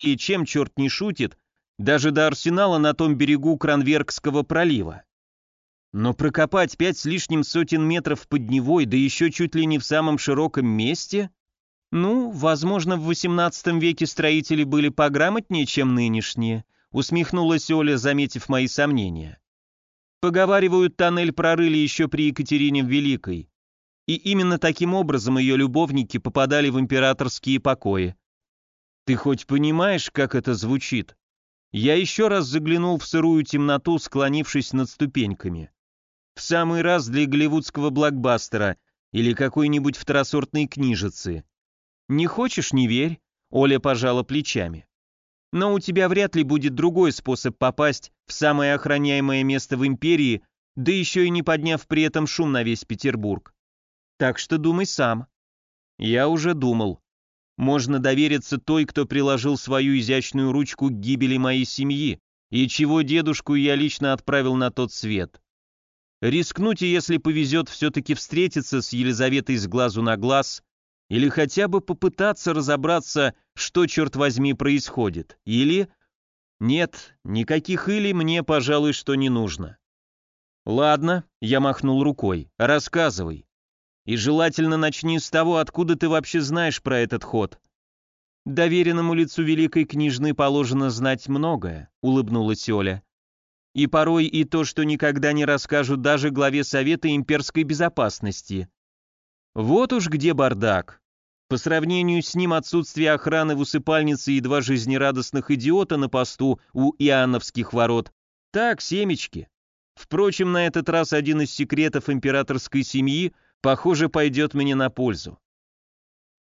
и чем черт не шутит, даже до арсенала на том берегу Кранверкского пролива. Но прокопать пять с лишним сотен метров под Невой, да еще чуть ли не в самом широком месте? Ну, возможно, в XVIII веке строители были пограмотнее, чем нынешние, усмехнулась Оля, заметив мои сомнения. Поговаривают, тоннель прорыли еще при Екатерине Великой. И именно таким образом ее любовники попадали в императорские покои. Ты хоть понимаешь, как это звучит? Я еще раз заглянул в сырую темноту, склонившись над ступеньками. В самый раз для голливудского блокбастера или какой-нибудь второсортной книжицы. Не хочешь, не верь, Оля пожала плечами. Но у тебя вряд ли будет другой способ попасть в самое охраняемое место в империи, да еще и не подняв при этом шум на весь Петербург. Так что думай сам. Я уже думал. Можно довериться той, кто приложил свою изящную ручку к гибели моей семьи, и чего дедушку я лично отправил на тот свет. Рискнуть и, если повезет, все-таки встретиться с Елизаветой с глазу на глаз, или хотя бы попытаться разобраться, что, черт возьми, происходит. Или... Нет, никаких «или» мне, пожалуй, что не нужно. Ладно, я махнул рукой, рассказывай. И желательно начни с того, откуда ты вообще знаешь про этот ход. Доверенному лицу великой княжны положено знать многое, улыбнулась Оля. И порой и то, что никогда не расскажут даже главе Совета имперской безопасности. Вот уж где бардак. По сравнению с ним отсутствие охраны в усыпальнице и два жизнерадостных идиота на посту у Иоанновских ворот. Так, семечки. Впрочем, на этот раз один из секретов императорской семьи – похоже, пойдет мне на пользу.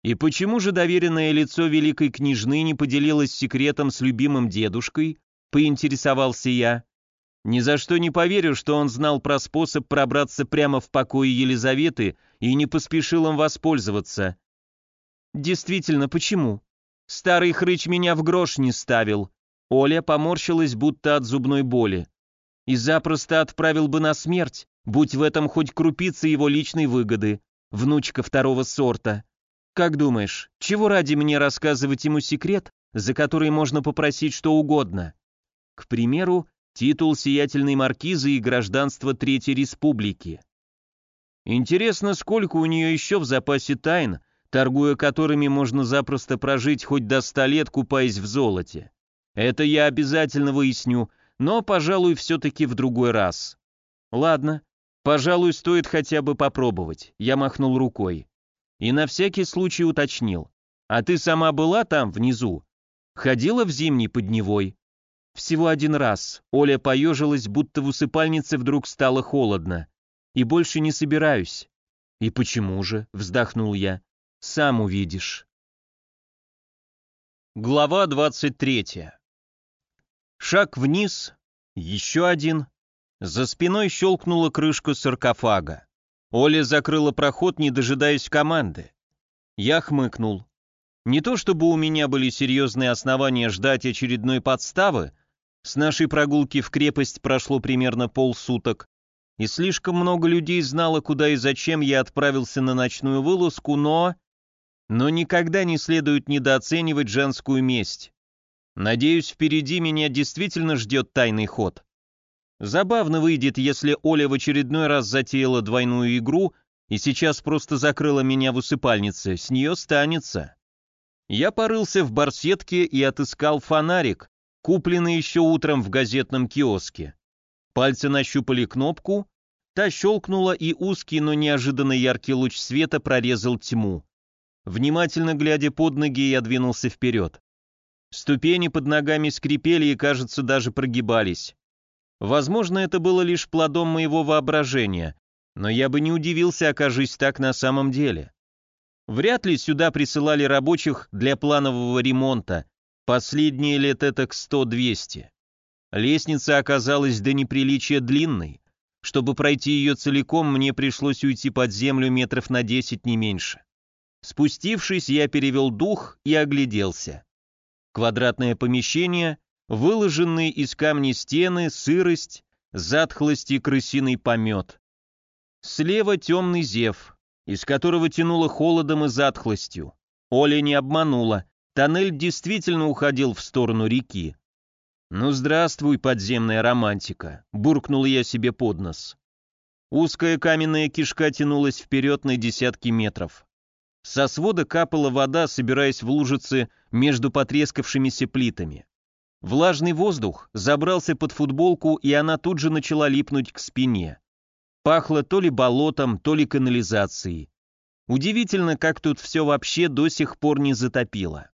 И почему же доверенное лицо великой княжны не поделилось секретом с любимым дедушкой, поинтересовался я. Ни за что не поверю, что он знал про способ пробраться прямо в покои Елизаветы и не поспешил им воспользоваться. Действительно, почему? Старый хрыч меня в грош не ставил. Оля поморщилась, будто от зубной боли. И запросто отправил бы на смерть, Будь в этом хоть крупица его личной выгоды, внучка второго сорта. Как думаешь, чего ради мне рассказывать ему секрет, за который можно попросить что угодно? К примеру, титул сиятельной маркизы и гражданство Третьей Республики. Интересно, сколько у нее еще в запасе тайн, торгуя которыми можно запросто прожить хоть до ста лет, купаясь в золоте. Это я обязательно выясню, но, пожалуй, все-таки в другой раз. Ладно, Пожалуй, стоит хотя бы попробовать. Я махнул рукой. И на всякий случай уточнил. А ты сама была там, внизу? Ходила в зимний подневой? Всего один раз. Оля поежилась, будто в усыпальнице вдруг стало холодно. И больше не собираюсь. И почему же? Вздохнул я. Сам увидишь. Глава 23. Шаг вниз, еще один, за спиной щелкнула крышка саркофага. Оля закрыла проход, не дожидаясь команды. Я хмыкнул. Не то чтобы у меня были серьезные основания ждать очередной подставы, с нашей прогулки в крепость прошло примерно полсуток, и слишком много людей знало, куда и зачем я отправился на ночную вылазку, но... Но никогда не следует недооценивать женскую месть. Надеюсь, впереди меня действительно ждет тайный ход. Забавно выйдет, если Оля в очередной раз затеяла двойную игру и сейчас просто закрыла меня в усыпальнице, с нее станется. Я порылся в барсетке и отыскал фонарик, купленный еще утром в газетном киоске. Пальцы нащупали кнопку, та щелкнула, и узкий, но неожиданно яркий луч света прорезал тьму. Внимательно глядя под ноги, я двинулся вперед. Ступени под ногами скрипели и, кажется, даже прогибались. Возможно, это было лишь плодом моего воображения, но я бы не удивился, окажись так на самом деле. Вряд ли сюда присылали рабочих для планового ремонта, последние лет это к 100-200. Лестница оказалась до неприличия длинной. Чтобы пройти ее целиком, мне пришлось уйти под землю метров на 10, не меньше. Спустившись, я перевел дух и огляделся. Квадратное помещение, выложенные из камней стены, сырость, затхлость и крысиный помет. Слева темный зев, из которого тянуло холодом и затхлостью. Оля не обманула, тоннель действительно уходил в сторону реки. «Ну, здравствуй, подземная романтика», — буркнул я себе под нос. Узкая каменная кишка тянулась вперед на десятки метров. Со свода капала вода, собираясь в лужицы между потрескавшимися плитами. Влажный воздух забрался под футболку, и она тут же начала липнуть к спине. Пахло то ли болотом, то ли канализацией. Удивительно, как тут все вообще до сих пор не затопило.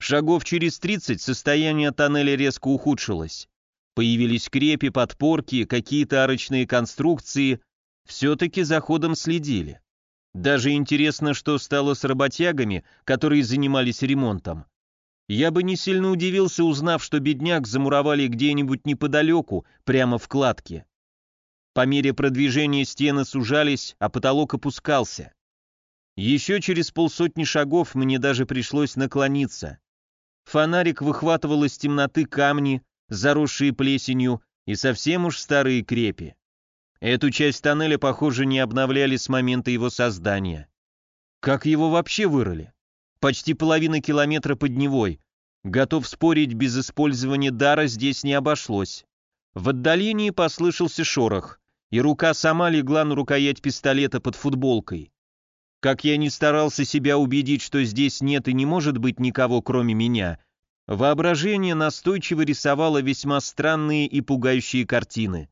Шагов через 30 состояние тоннеля резко ухудшилось. Появились крепи, подпорки, какие-то арочные конструкции. Все-таки за ходом следили. Даже интересно, что стало с работягами, которые занимались ремонтом. Я бы не сильно удивился, узнав, что бедняк замуровали где-нибудь неподалеку, прямо в кладке. По мере продвижения стены сужались, а потолок опускался. Еще через полсотни шагов мне даже пришлось наклониться. Фонарик выхватывал из темноты камни, заросшие плесенью, и совсем уж старые крепи. Эту часть тоннеля, похоже, не обновляли с момента его создания. Как его вообще вырыли? почти половина километра под Невой. Готов спорить, без использования дара здесь не обошлось. В отдалении послышался шорох, и рука сама легла на рукоять пистолета под футболкой. Как я не старался себя убедить, что здесь нет и не может быть никого, кроме меня, воображение настойчиво рисовало весьма странные и пугающие картины.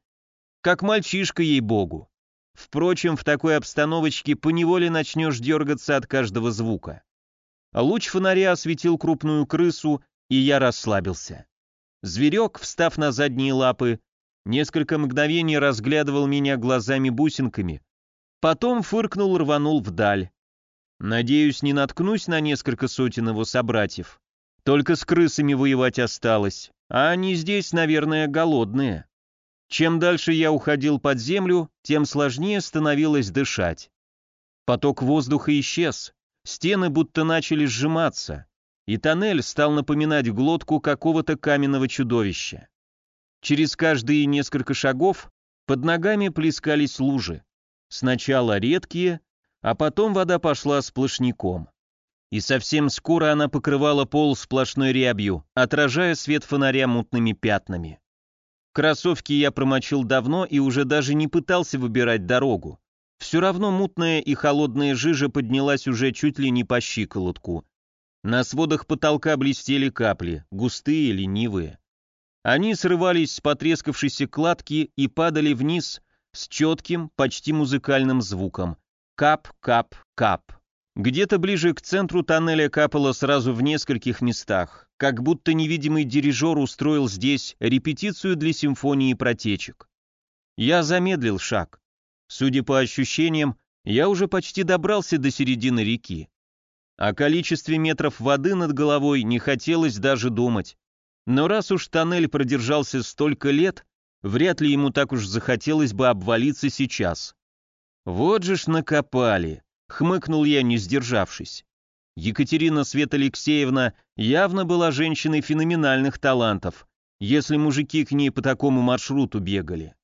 Как мальчишка, ей-богу. Впрочем, в такой обстановочке поневоле начнешь дергаться от каждого звука. Луч фонаря осветил крупную крысу, и я расслабился. Зверек, встав на задние лапы, несколько мгновений разглядывал меня глазами-бусинками, потом фыркнул, рванул вдаль. Надеюсь, не наткнусь на несколько сотен его собратьев. Только с крысами воевать осталось, а они здесь, наверное, голодные. Чем дальше я уходил под землю, тем сложнее становилось дышать. Поток воздуха исчез, Стены будто начали сжиматься, и тоннель стал напоминать глотку какого-то каменного чудовища. Через каждые несколько шагов под ногами плескались лужи. Сначала редкие, а потом вода пошла сплошняком. И совсем скоро она покрывала пол сплошной рябью, отражая свет фонаря мутными пятнами. Кроссовки я промочил давно и уже даже не пытался выбирать дорогу. Все равно мутная и холодная жижа поднялась уже чуть ли не по щиколотку. На сводах потолка блестели капли, густые, ленивые. Они срывались с потрескавшейся кладки и падали вниз с четким, почти музыкальным звуком. Кап, кап, кап. Где-то ближе к центру тоннеля капало сразу в нескольких местах, как будто невидимый дирижер устроил здесь репетицию для симфонии протечек. Я замедлил шаг. Судя по ощущениям, я уже почти добрался до середины реки. О количестве метров воды над головой не хотелось даже думать. Но раз уж тоннель продержался столько лет, вряд ли ему так уж захотелось бы обвалиться сейчас. Вот же ж накопали, хмыкнул я, не сдержавшись. Екатерина Свет Алексеевна явно была женщиной феноменальных талантов, если мужики к ней по такому маршруту бегали.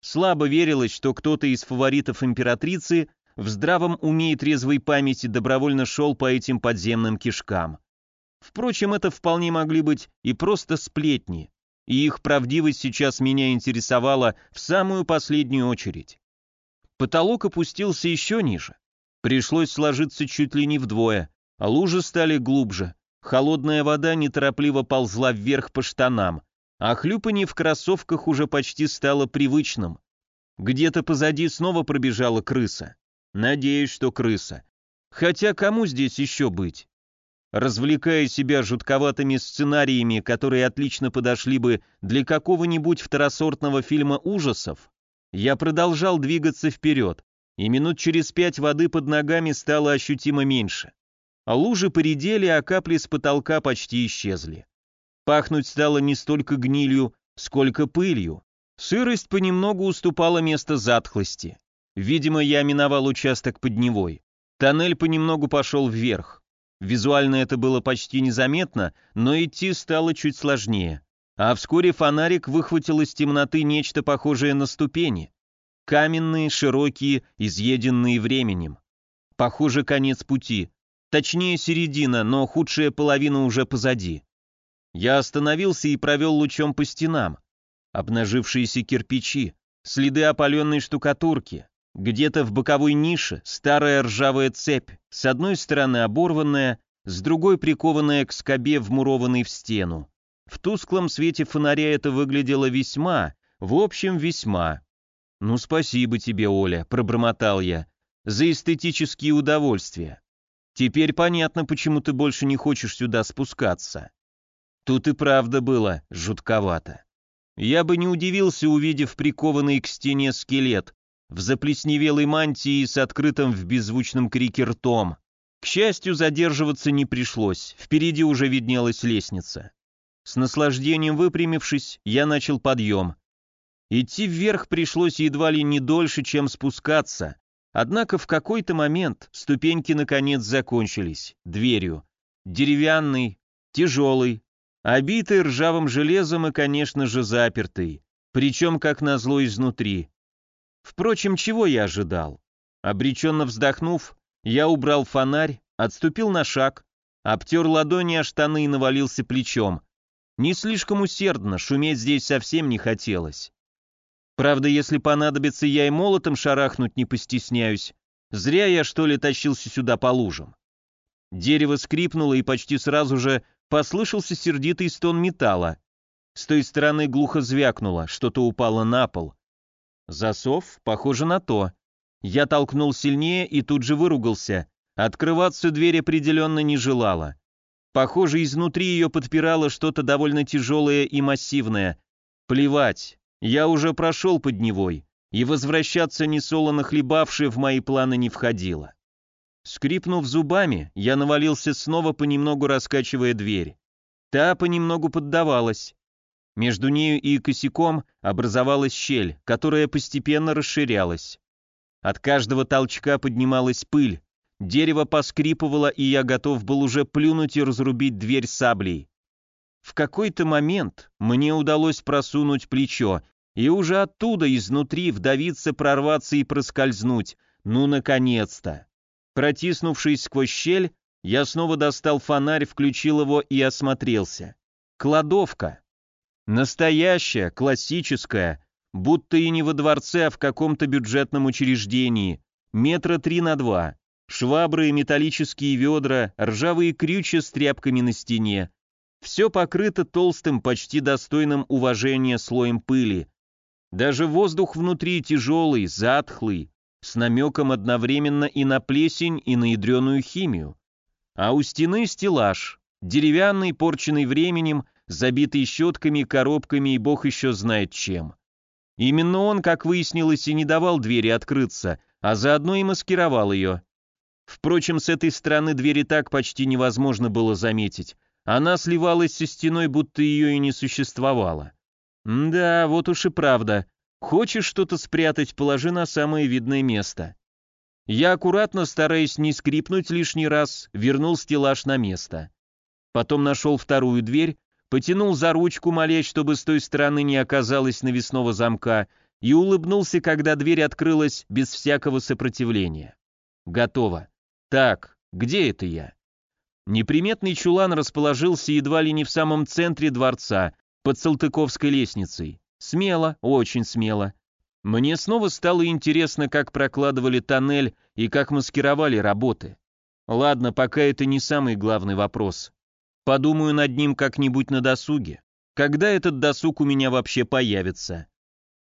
Слабо верилось, что кто-то из фаворитов императрицы в здравом уме и трезвой памяти добровольно шел по этим подземным кишкам. Впрочем, это вполне могли быть и просто сплетни, и их правдивость сейчас меня интересовала в самую последнюю очередь. Потолок опустился еще ниже. Пришлось сложиться чуть ли не вдвое, а лужи стали глубже. Холодная вода неторопливо ползла вверх по штанам, а хлюпанье в кроссовках уже почти стало привычным. Где-то позади снова пробежала крыса. Надеюсь, что крыса. Хотя кому здесь еще быть? Развлекая себя жутковатыми сценариями, которые отлично подошли бы для какого-нибудь второсортного фильма ужасов, я продолжал двигаться вперед, и минут через пять воды под ногами стало ощутимо меньше. А лужи поредели, а капли с потолка почти исчезли. Пахнуть стало не столько гнилью, сколько пылью. Сырость понемногу уступала место затхлости. Видимо, я миновал участок под Невой. Тоннель понемногу пошел вверх. Визуально это было почти незаметно, но идти стало чуть сложнее. А вскоре фонарик выхватил из темноты нечто похожее на ступени. Каменные, широкие, изъеденные временем. Похоже, конец пути. Точнее, середина, но худшая половина уже позади. Я остановился и провел лучом по стенам. Обнажившиеся кирпичи, следы опаленной штукатурки, где-то в боковой нише старая ржавая цепь, с одной стороны оборванная, с другой прикованная к скобе, вмурованной в стену. В тусклом свете фонаря это выглядело весьма, в общем, весьма. «Ну, спасибо тебе, Оля», — пробормотал я, — «за эстетические удовольствия. Теперь понятно, почему ты больше не хочешь сюда спускаться». Тут и правда было жутковато. Я бы не удивился, увидев прикованный к стене скелет в заплесневелой мантии с открытым в беззвучном крике ртом. К счастью, задерживаться не пришлось, впереди уже виднелась лестница. С наслаждением выпрямившись, я начал подъем. Идти вверх пришлось едва ли не дольше, чем спускаться. Однако в какой-то момент ступеньки наконец закончились, дверью. Деревянный, тяжелый, обитый ржавым железом и, конечно же, запертый. Причем, как назло, изнутри. Впрочем, чего я ожидал? Обреченно вздохнув, я убрал фонарь, отступил на шаг, обтер ладони о штаны и навалился плечом. Не слишком усердно, шуметь здесь совсем не хотелось. Правда, если понадобится, я и молотом шарахнуть не постесняюсь. Зря я, что ли, тащился сюда по лужам. Дерево скрипнуло, и почти сразу же послышался сердитый стон металла. С той стороны глухо звякнуло, что-то упало на пол. Засов? Похоже на то. Я толкнул сильнее и тут же выругался. Открываться дверь определенно не желала. Похоже, изнутри ее подпирало что-то довольно тяжелое и массивное. Плевать, я уже прошел под Невой, и возвращаться несолоно хлебавшее в мои планы не входило. Скрипнув зубами, я навалился снова, понемногу раскачивая дверь. Та понемногу поддавалась. Между нею и косяком образовалась щель, которая постепенно расширялась. От каждого толчка поднималась пыль, Дерево поскрипывало, и я готов был уже плюнуть и разрубить дверь саблей. В какой-то момент мне удалось просунуть плечо, и уже оттуда, изнутри, вдавиться, прорваться и проскользнуть. Ну, наконец-то! Протиснувшись сквозь щель, я снова достал фонарь, включил его и осмотрелся. Кладовка. Настоящая, классическая, будто и не во дворце, а в каком-то бюджетном учреждении. Метра три на два. Швабры, металлические ведра, ржавые крючья с тряпками на стене. Все покрыто толстым, почти достойным уважения слоем пыли. Даже воздух внутри тяжелый, затхлый, с намеком одновременно и на плесень, и на ядреную химию. А у стены стеллаж, деревянный, порченный временем, забитый щетками, коробками и бог еще знает чем. Именно он, как выяснилось, и не давал двери открыться, а заодно и маскировал ее. Впрочем, с этой стороны двери так почти невозможно было заметить. Она сливалась со стеной, будто ее и не существовало. Да, вот уж и правда. Хочешь что-то спрятать, положи на самое видное место. Я аккуратно, стараясь не скрипнуть лишний раз, вернул стеллаж на место. Потом нашел вторую дверь, потянул за ручку, молясь, чтобы с той стороны не оказалось навесного замка, и улыбнулся, когда дверь открылась без всякого сопротивления. Готово. Так, где это я? Неприметный чулан расположился едва ли не в самом центре дворца, под Салтыковской лестницей. Смело, очень смело. Мне снова стало интересно, как прокладывали тоннель и как маскировали работы. Ладно, пока это не самый главный вопрос. Подумаю над ним как-нибудь на досуге. Когда этот досуг у меня вообще появится?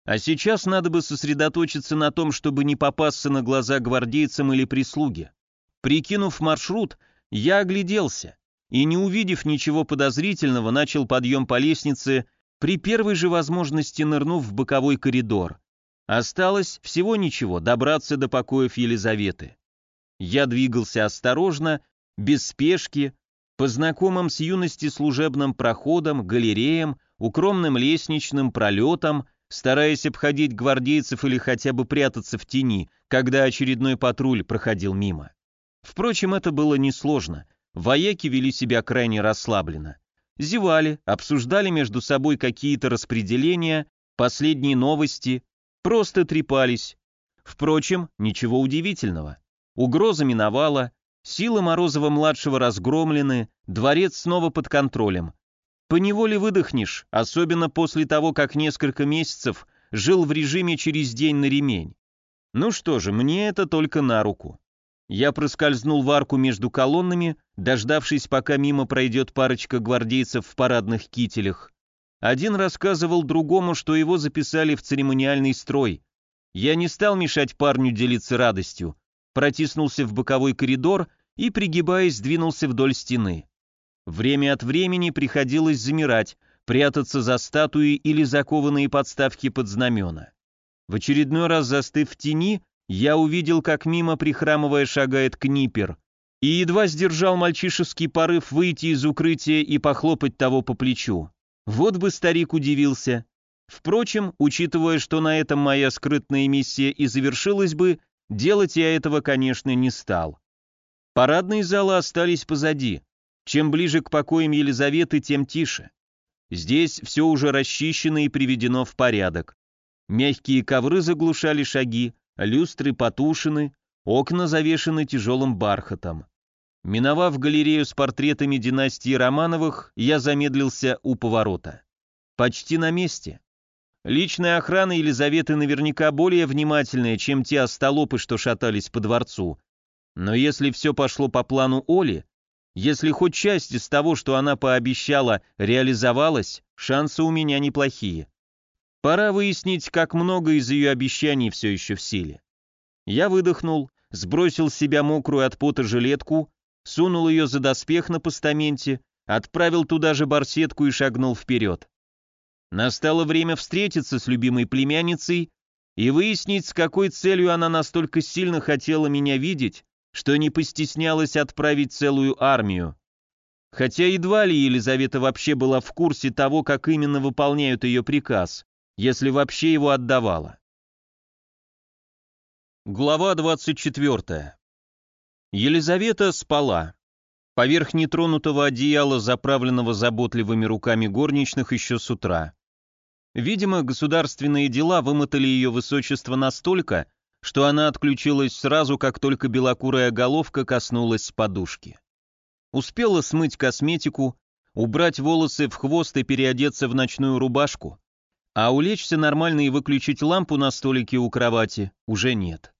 А сейчас надо бы сосредоточиться на том, чтобы не попасться на глаза гвардейцам или прислуге. Прикинув маршрут, я огляделся и, не увидев ничего подозрительного, начал подъем по лестнице, при первой же возможности нырнув в боковой коридор. Осталось всего ничего, добраться до покоев Елизаветы. Я двигался осторожно, без спешки, по знакомым с юности служебным проходам, галереям, укромным лестничным пролетам, стараясь обходить гвардейцев или хотя бы прятаться в тени, когда очередной патруль проходил мимо. Впрочем, это было несложно. Вояки вели себя крайне расслабленно. Зевали, обсуждали между собой какие-то распределения, последние новости, просто трепались. Впрочем, ничего удивительного. Угроза миновала, Силы Морозова-младшего разгромлены, дворец снова под контролем. Поневоле выдохнешь, особенно после того, как несколько месяцев жил в режиме через день на ремень. Ну что же, мне это только на руку. Я проскользнул в арку между колоннами, дождавшись, пока мимо пройдет парочка гвардейцев в парадных кителях. Один рассказывал другому, что его записали в церемониальный строй. Я не стал мешать парню делиться радостью, протиснулся в боковой коридор и, пригибаясь, двинулся вдоль стены. Время от времени приходилось замирать, прятаться за статуи или закованные подставки под знамена. В очередной раз застыв в тени, я увидел, как мимо прихрамывая шагает Книпер, и едва сдержал мальчишеский порыв выйти из укрытия и похлопать того по плечу. Вот бы старик удивился. Впрочем, учитывая, что на этом моя скрытная миссия и завершилась бы, делать я этого, конечно, не стал. Парадные залы остались позади. Чем ближе к покоям Елизаветы, тем тише. Здесь все уже расчищено и приведено в порядок. Мягкие ковры заглушали шаги, люстры потушены, окна завешены тяжелым бархатом. Миновав галерею с портретами династии Романовых, я замедлился у поворота. Почти на месте. Личная охрана Елизаветы наверняка более внимательная, чем те остолопы, что шатались по дворцу. Но если все пошло по плану Оли, если хоть часть из того, что она пообещала, реализовалась, шансы у меня неплохие. Пора выяснить, как много из ее обещаний все еще в силе. Я выдохнул, сбросил с себя мокрую от пота жилетку, сунул ее за доспех на постаменте, отправил туда же барсетку и шагнул вперед. Настало время встретиться с любимой племянницей и выяснить, с какой целью она настолько сильно хотела меня видеть, что не постеснялась отправить целую армию. Хотя едва ли Елизавета вообще была в курсе того, как именно выполняют ее приказ если вообще его отдавала. Глава 24. Елизавета спала. Поверх нетронутого одеяла, заправленного заботливыми руками горничных еще с утра. Видимо, государственные дела вымотали ее высочество настолько, что она отключилась сразу, как только белокурая головка коснулась подушки. Успела смыть косметику, убрать волосы в хвост и переодеться в ночную рубашку, а улечься нормально и выключить лампу на столике у кровати уже нет.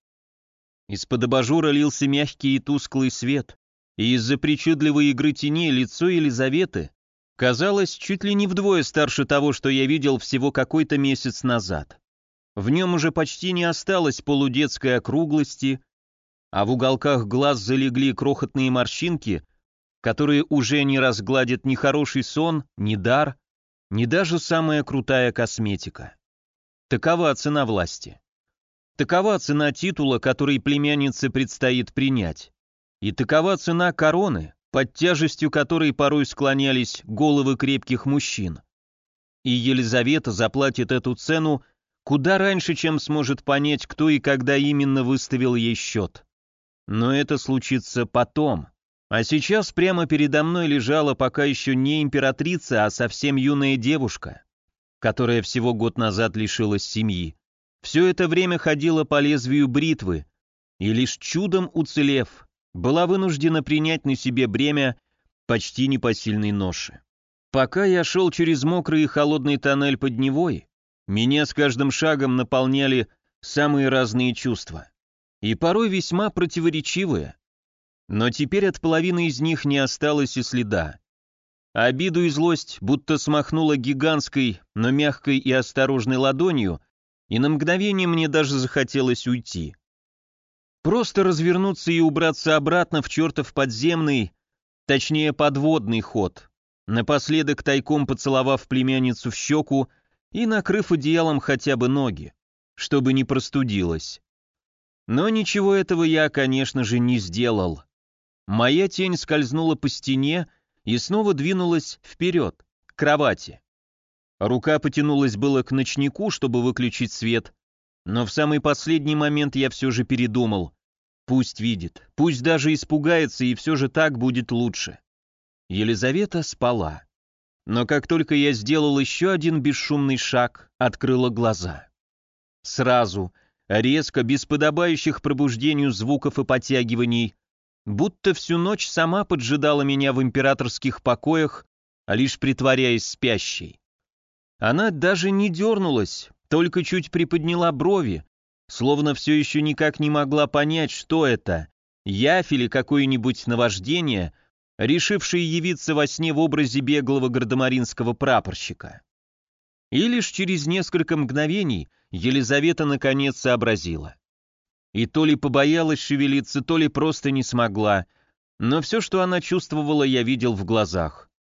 Из-под абажура лился мягкий и тусклый свет, и из-за причудливой игры теней лицо Елизаветы казалось чуть ли не вдвое старше того, что я видел всего какой-то месяц назад. В нем уже почти не осталось полудетской округлости, а в уголках глаз залегли крохотные морщинки, которые уже не разгладят ни хороший сон, ни дар, ни даже самая крутая косметика. Такова цена власти. Такова цена титула, который племяннице предстоит принять. И такова цена короны, под тяжестью которой порой склонялись головы крепких мужчин. И Елизавета заплатит эту цену куда раньше, чем сможет понять, кто и когда именно выставил ей счет. Но это случится потом. А сейчас прямо передо мной лежала пока еще не императрица, а совсем юная девушка, которая всего год назад лишилась семьи. Все это время ходила по лезвию бритвы, и лишь чудом уцелев, была вынуждена принять на себе бремя почти непосильной ноши. Пока я шел через мокрый и холодный тоннель под Невой, меня с каждым шагом наполняли самые разные чувства. И порой весьма противоречивые. Но теперь от половины из них не осталось и следа. Обиду и злость будто смахнула гигантской, но мягкой и осторожной ладонью, и на мгновение мне даже захотелось уйти. Просто развернуться и убраться обратно в чертов подземный, точнее подводный ход, напоследок тайком поцеловав племянницу в щеку и накрыв одеялом хотя бы ноги, чтобы не простудилась. Но ничего этого я, конечно же, не сделал. Моя тень скользнула по стене и снова двинулась вперед, к кровати. Рука потянулась было к ночнику, чтобы выключить свет, но в самый последний момент я все же передумал. Пусть видит, пусть даже испугается, и все же так будет лучше. Елизавета спала. Но как только я сделал еще один бесшумный шаг, открыла глаза. Сразу, резко, без подобающих пробуждению звуков и подтягиваний, будто всю ночь сама поджидала меня в императорских покоях, а лишь притворяясь спящей. Она даже не дернулась, только чуть приподняла брови, словно все еще никак не могла понять, что это, явь или какое-нибудь наваждение, решившее явиться во сне в образе беглого гардемаринского прапорщика. И лишь через несколько мгновений Елизавета наконец сообразила. И то ли побоялась шевелиться, то ли просто не смогла, но все, что она чувствовала, я видел в глазах.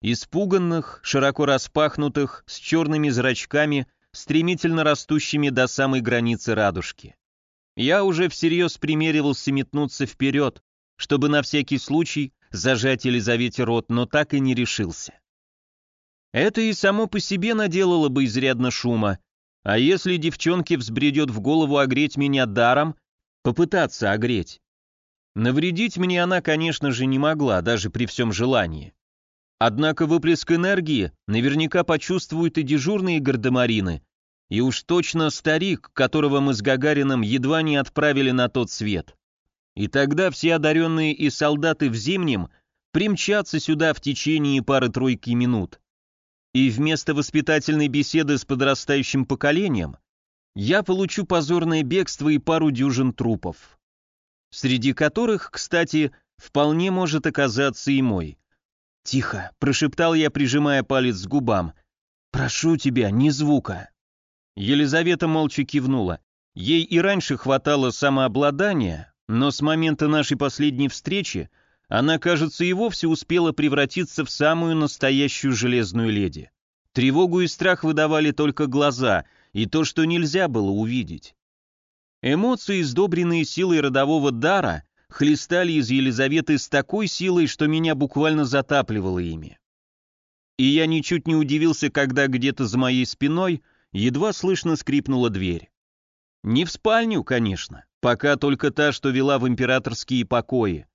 Испуганных, широко распахнутых, с черными зрачками, стремительно растущими до самой границы радужки. Я уже всерьез примеривался метнуться вперед, чтобы на всякий случай зажать Елизавете рот, но так и не решился. Это и само по себе наделало бы изрядно шума, а если девчонке взбредет в голову огреть меня даром, попытаться огреть? Навредить мне она, конечно же, не могла, даже при всем желании. Однако выплеск энергии наверняка почувствуют и дежурные гардемарины, и уж точно старик, которого мы с Гагарином едва не отправили на тот свет. И тогда все одаренные и солдаты в зимнем примчатся сюда в течение пары-тройки минут и вместо воспитательной беседы с подрастающим поколением я получу позорное бегство и пару дюжин трупов. Среди которых, кстати, вполне может оказаться и мой. «Тихо», — прошептал я, прижимая палец к губам. «Прошу тебя, ни звука». Елизавета молча кивнула. Ей и раньше хватало самообладания, но с момента нашей последней встречи она, кажется, и вовсе успела превратиться в самую настоящую железную леди. Тревогу и страх выдавали только глаза, и то, что нельзя было увидеть. Эмоции, сдобренные силой родового дара, хлестали из Елизаветы с такой силой, что меня буквально затапливало ими. И я ничуть не удивился, когда где-то за моей спиной едва слышно скрипнула дверь. Не в спальню, конечно, пока только та, что вела в императорские покои.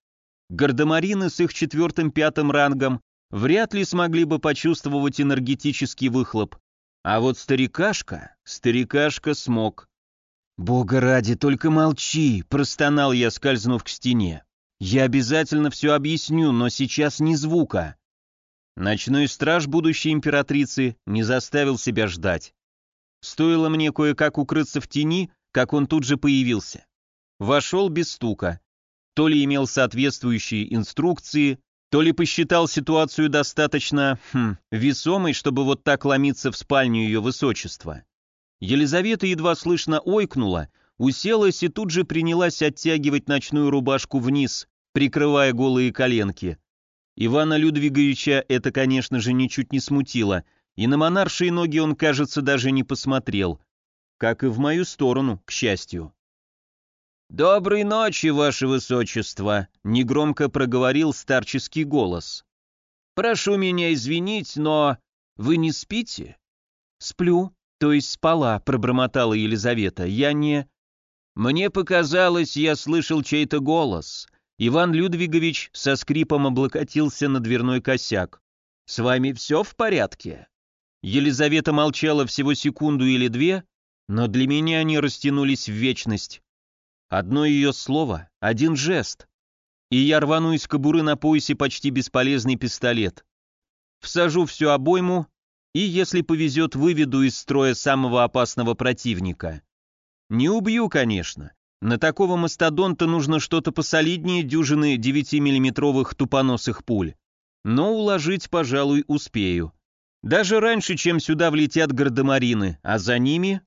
Гардемарины с их четвертым-пятым рангом вряд ли смогли бы почувствовать энергетический выхлоп. А вот старикашка, старикашка смог. «Бога ради, только молчи!» – простонал я, скользнув к стене. «Я обязательно все объясню, но сейчас ни звука». Ночной страж будущей императрицы не заставил себя ждать. Стоило мне кое-как укрыться в тени, как он тут же появился. Вошел без стука то ли имел соответствующие инструкции, то ли посчитал ситуацию достаточно хм, весомой, чтобы вот так ломиться в спальню ее высочества. Елизавета едва слышно ойкнула, уселась и тут же принялась оттягивать ночную рубашку вниз, прикрывая голые коленки. Ивана Людвиговича это, конечно же, ничуть не смутило, и на монаршие ноги он, кажется, даже не посмотрел. Как и в мою сторону, к счастью. «Доброй ночи, ваше высочество», — негромко проговорил старческий голос. «Прошу меня извинить, но вы не спите?» «Сплю, то есть спала», — пробормотала Елизавета. «Я не...» «Мне показалось, я слышал чей-то голос». Иван Людвигович со скрипом облокотился на дверной косяк. «С вами все в порядке?» Елизавета молчала всего секунду или две, но для меня они растянулись в вечность. Одно ее слово, один жест, и я рвану из кобуры на поясе почти бесполезный пистолет. Всажу всю обойму и, если повезет, выведу из строя самого опасного противника. Не убью, конечно. На такого мастодонта нужно что-то посолиднее дюжины 9-миллиметровых тупоносых пуль. Но уложить, пожалуй, успею. Даже раньше, чем сюда влетят гардемарины, а за ними...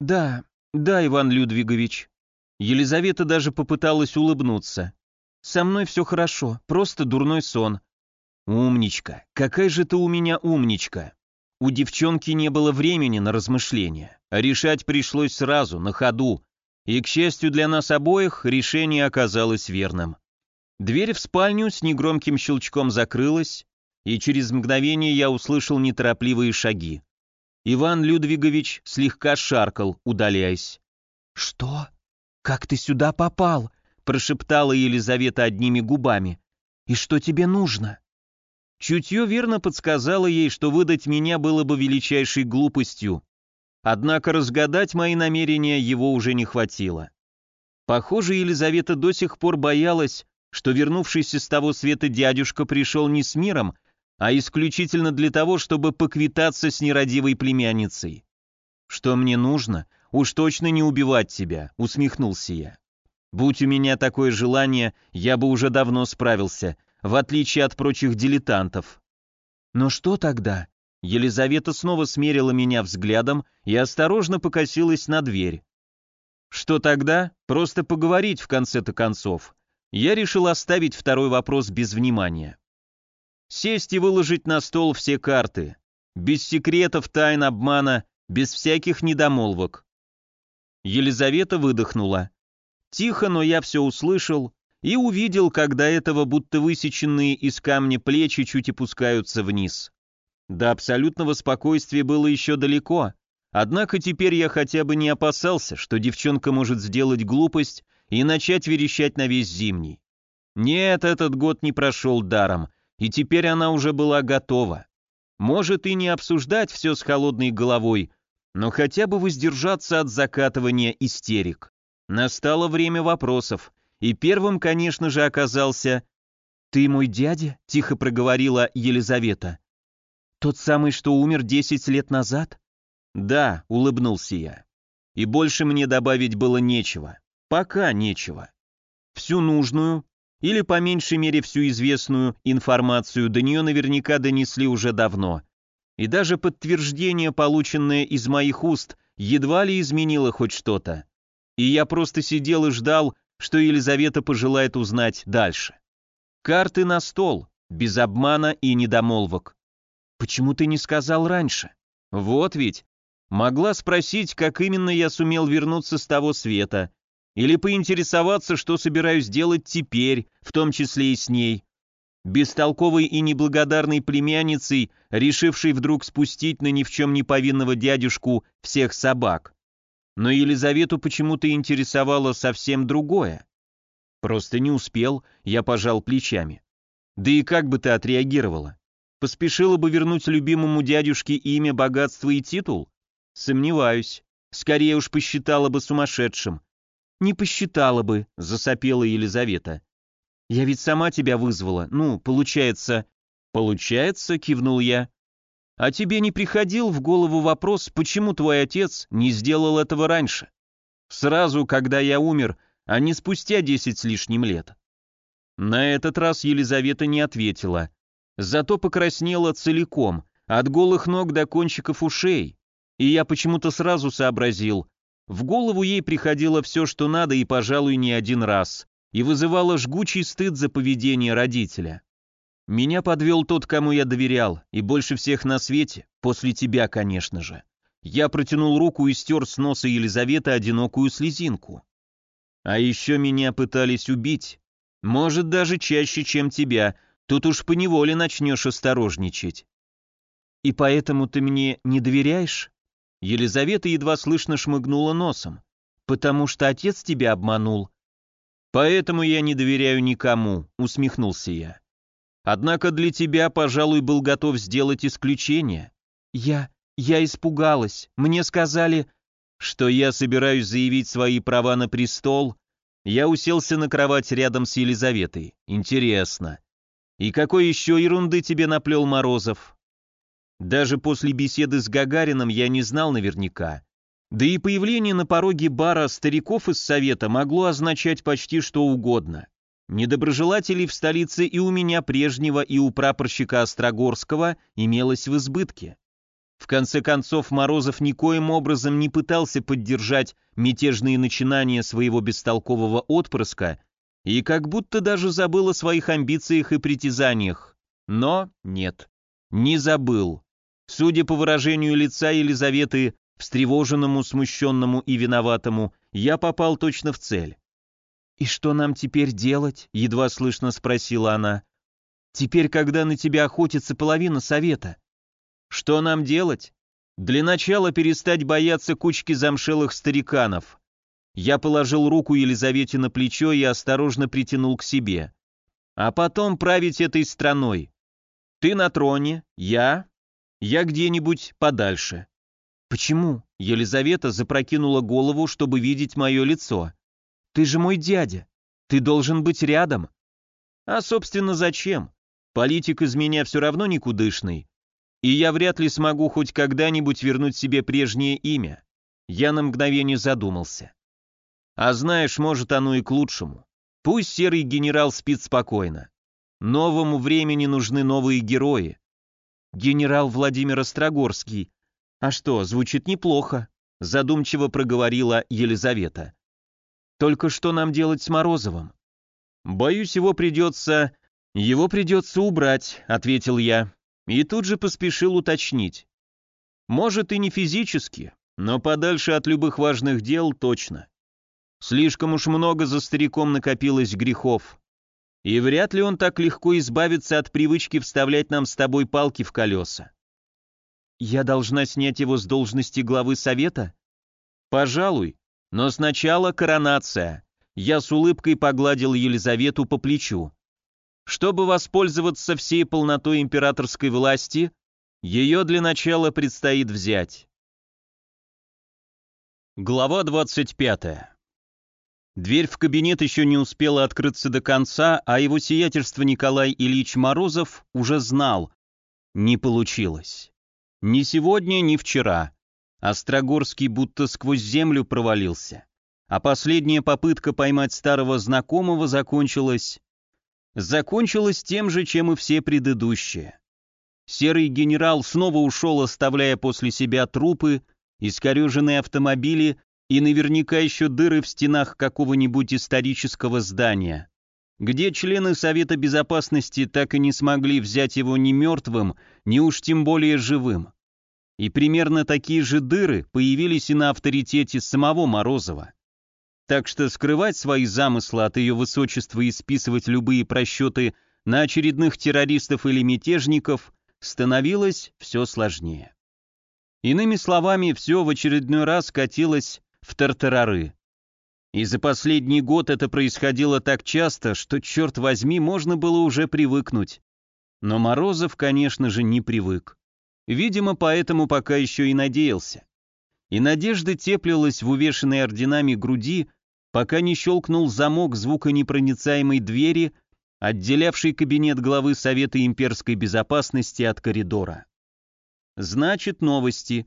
Да, да, Иван Людвигович, Елизавета даже попыталась улыбнуться. «Со мной все хорошо, просто дурной сон». «Умничка, какая же ты у меня умничка!» У девчонки не было времени на размышления. Решать пришлось сразу, на ходу. И, к счастью для нас обоих, решение оказалось верным. Дверь в спальню с негромким щелчком закрылась, и через мгновение я услышал неторопливые шаги. Иван Людвигович слегка шаркал, удаляясь. «Что?» «Как ты сюда попал?» – прошептала Елизавета одними губами. «И что тебе нужно?» Чутье верно подсказало ей, что выдать меня было бы величайшей глупостью. Однако разгадать мои намерения его уже не хватило. Похоже, Елизавета до сих пор боялась, что вернувшийся с того света дядюшка пришел не с миром, а исключительно для того, чтобы поквитаться с нерадивой племянницей. «Что мне нужно? Уж точно не убивать тебя», — усмехнулся я. «Будь у меня такое желание, я бы уже давно справился, в отличие от прочих дилетантов». «Но что тогда?» Елизавета снова смерила меня взглядом и осторожно покосилась на дверь. Что тогда? Просто поговорить в конце-то концов. Я решил оставить второй вопрос без внимания. Сесть и выложить на стол все карты. Без секретов, тайн, обмана, без всяких недомолвок. Елизавета выдохнула. Тихо, но я все услышал и увидел, когда этого будто высеченные из камня плечи чуть опускаются вниз. До абсолютного спокойствия было еще далеко, однако теперь я хотя бы не опасался, что девчонка может сделать глупость и начать верещать на весь зимний. Нет, этот год не прошел даром, и теперь она уже была готова. Может и не обсуждать все с холодной головой, но хотя бы воздержаться от закатывания истерик. Настало время вопросов, и первым, конечно же, оказался «Ты мой дядя?» — тихо проговорила Елизавета. «Тот самый, что умер десять лет назад?» «Да», — улыбнулся я. И больше мне добавить было нечего. Пока нечего. Всю нужную, или по меньшей мере всю известную информацию до нее наверняка донесли уже давно. И даже подтверждение, полученное из моих уст, едва ли изменило хоть что-то. И я просто сидел и ждал, что Елизавета пожелает узнать дальше. Карты на стол, без обмана и недомолвок. Почему ты не сказал раньше? Вот ведь. Могла спросить, как именно я сумел вернуться с того света. Или поинтересоваться, что собираюсь делать теперь, в том числе и с ней. Бестолковой и неблагодарной племянницей, решившей вдруг спустить на ни в чем не повинного дядюшку всех собак. Но Елизавету почему-то интересовало совсем другое. Просто не успел, я пожал плечами. Да и как бы ты отреагировала? Поспешила бы вернуть любимому дядюшке имя, богатство и титул? Сомневаюсь. Скорее уж посчитала бы сумасшедшим. Не посчитала бы, засопела Елизавета. Я ведь сама тебя вызвала. Ну, получается... Получается, кивнул я. А тебе не приходил в голову вопрос, почему твой отец не сделал этого раньше? Сразу, когда я умер, а не спустя десять с лишним лет. На этот раз Елизавета не ответила зато покраснела целиком, от голых ног до кончиков ушей. И я почему-то сразу сообразил, в голову ей приходило все, что надо, и, пожалуй, не один раз, и вызывало жгучий стыд за поведение родителя. Меня подвел тот, кому я доверял, и больше всех на свете, после тебя, конечно же. Я протянул руку и стер с носа Елизаветы одинокую слезинку. А еще меня пытались убить. Может, даже чаще, чем тебя, Тут уж поневоле начнешь осторожничать. И поэтому ты мне не доверяешь? Елизавета едва слышно шмыгнула носом. Потому что отец тебя обманул. Поэтому я не доверяю никому, усмехнулся я. Однако для тебя, пожалуй, был готов сделать исключение. Я... я испугалась. Мне сказали, что я собираюсь заявить свои права на престол. Я уселся на кровать рядом с Елизаветой. Интересно. И какой еще ерунды тебе наплел Морозов? Даже после беседы с Гагарином я не знал наверняка. Да и появление на пороге бара стариков из совета могло означать почти что угодно. Недоброжелателей в столице и у меня прежнего, и у прапорщика Острогорского имелось в избытке. В конце концов, Морозов никоим образом не пытался поддержать мятежные начинания своего бестолкового отпрыска и как будто даже забыл о своих амбициях и притязаниях. Но нет, не забыл. Судя по выражению лица Елизаветы, встревоженному, смущенному и виноватому, я попал точно в цель. «И что нам теперь делать?» — едва слышно спросила она. «Теперь, когда на тебя охотится половина совета». «Что нам делать?» «Для начала перестать бояться кучки замшелых стариканов. Я положил руку Елизавете на плечо и осторожно притянул к себе. А потом править этой страной. Ты на троне, я... Я где-нибудь подальше. Почему? Елизавета запрокинула голову, чтобы видеть мое лицо. Ты же мой дядя. Ты должен быть рядом. А, собственно, зачем? Политик из меня все равно никудышный. И я вряд ли смогу хоть когда-нибудь вернуть себе прежнее имя. Я на мгновение задумался. А знаешь, может оно и к лучшему. Пусть серый генерал спит спокойно. Новому времени нужны новые герои. Генерал Владимир Острогорский. А что, звучит неплохо, задумчиво проговорила Елизавета. Только что нам делать с Морозовым? Боюсь, его придется... Его придется убрать, ответил я. И тут же поспешил уточнить. Может и не физически, но подальше от любых важных дел точно. Слишком уж много за стариком накопилось грехов. И вряд ли он так легко избавится от привычки вставлять нам с тобой палки в колеса. Я должна снять его с должности главы совета? Пожалуй, но сначала коронация. Я с улыбкой погладил Елизавету по плечу. Чтобы воспользоваться всей полнотой императорской власти, ее для начала предстоит взять. Глава 25. Дверь в кабинет еще не успела открыться до конца, а его сиятельство Николай Ильич Морозов уже знал. Не получилось. Ни сегодня, ни вчера. Острогорский будто сквозь землю провалился. А последняя попытка поймать старого знакомого закончилась... Закончилась тем же, чем и все предыдущие. Серый генерал снова ушел, оставляя после себя трупы, искореженные автомобили и наверняка еще дыры в стенах какого-нибудь исторического здания, где члены Совета Безопасности так и не смогли взять его ни мертвым, ни уж тем более живым. И примерно такие же дыры появились и на авторитете самого Морозова. Так что скрывать свои замыслы от ее высочества и списывать любые просчеты на очередных террористов или мятежников становилось все сложнее. Иными словами, все в очередной раз катилось в тартарары. И за последний год это происходило так часто, что, черт возьми, можно было уже привыкнуть. Но Морозов, конечно же, не привык. Видимо, поэтому пока еще и надеялся. И надежда теплилась в увешанной орденами груди, пока не щелкнул замок звуконепроницаемой двери, отделявший кабинет главы Совета имперской безопасности от коридора. Значит, новости.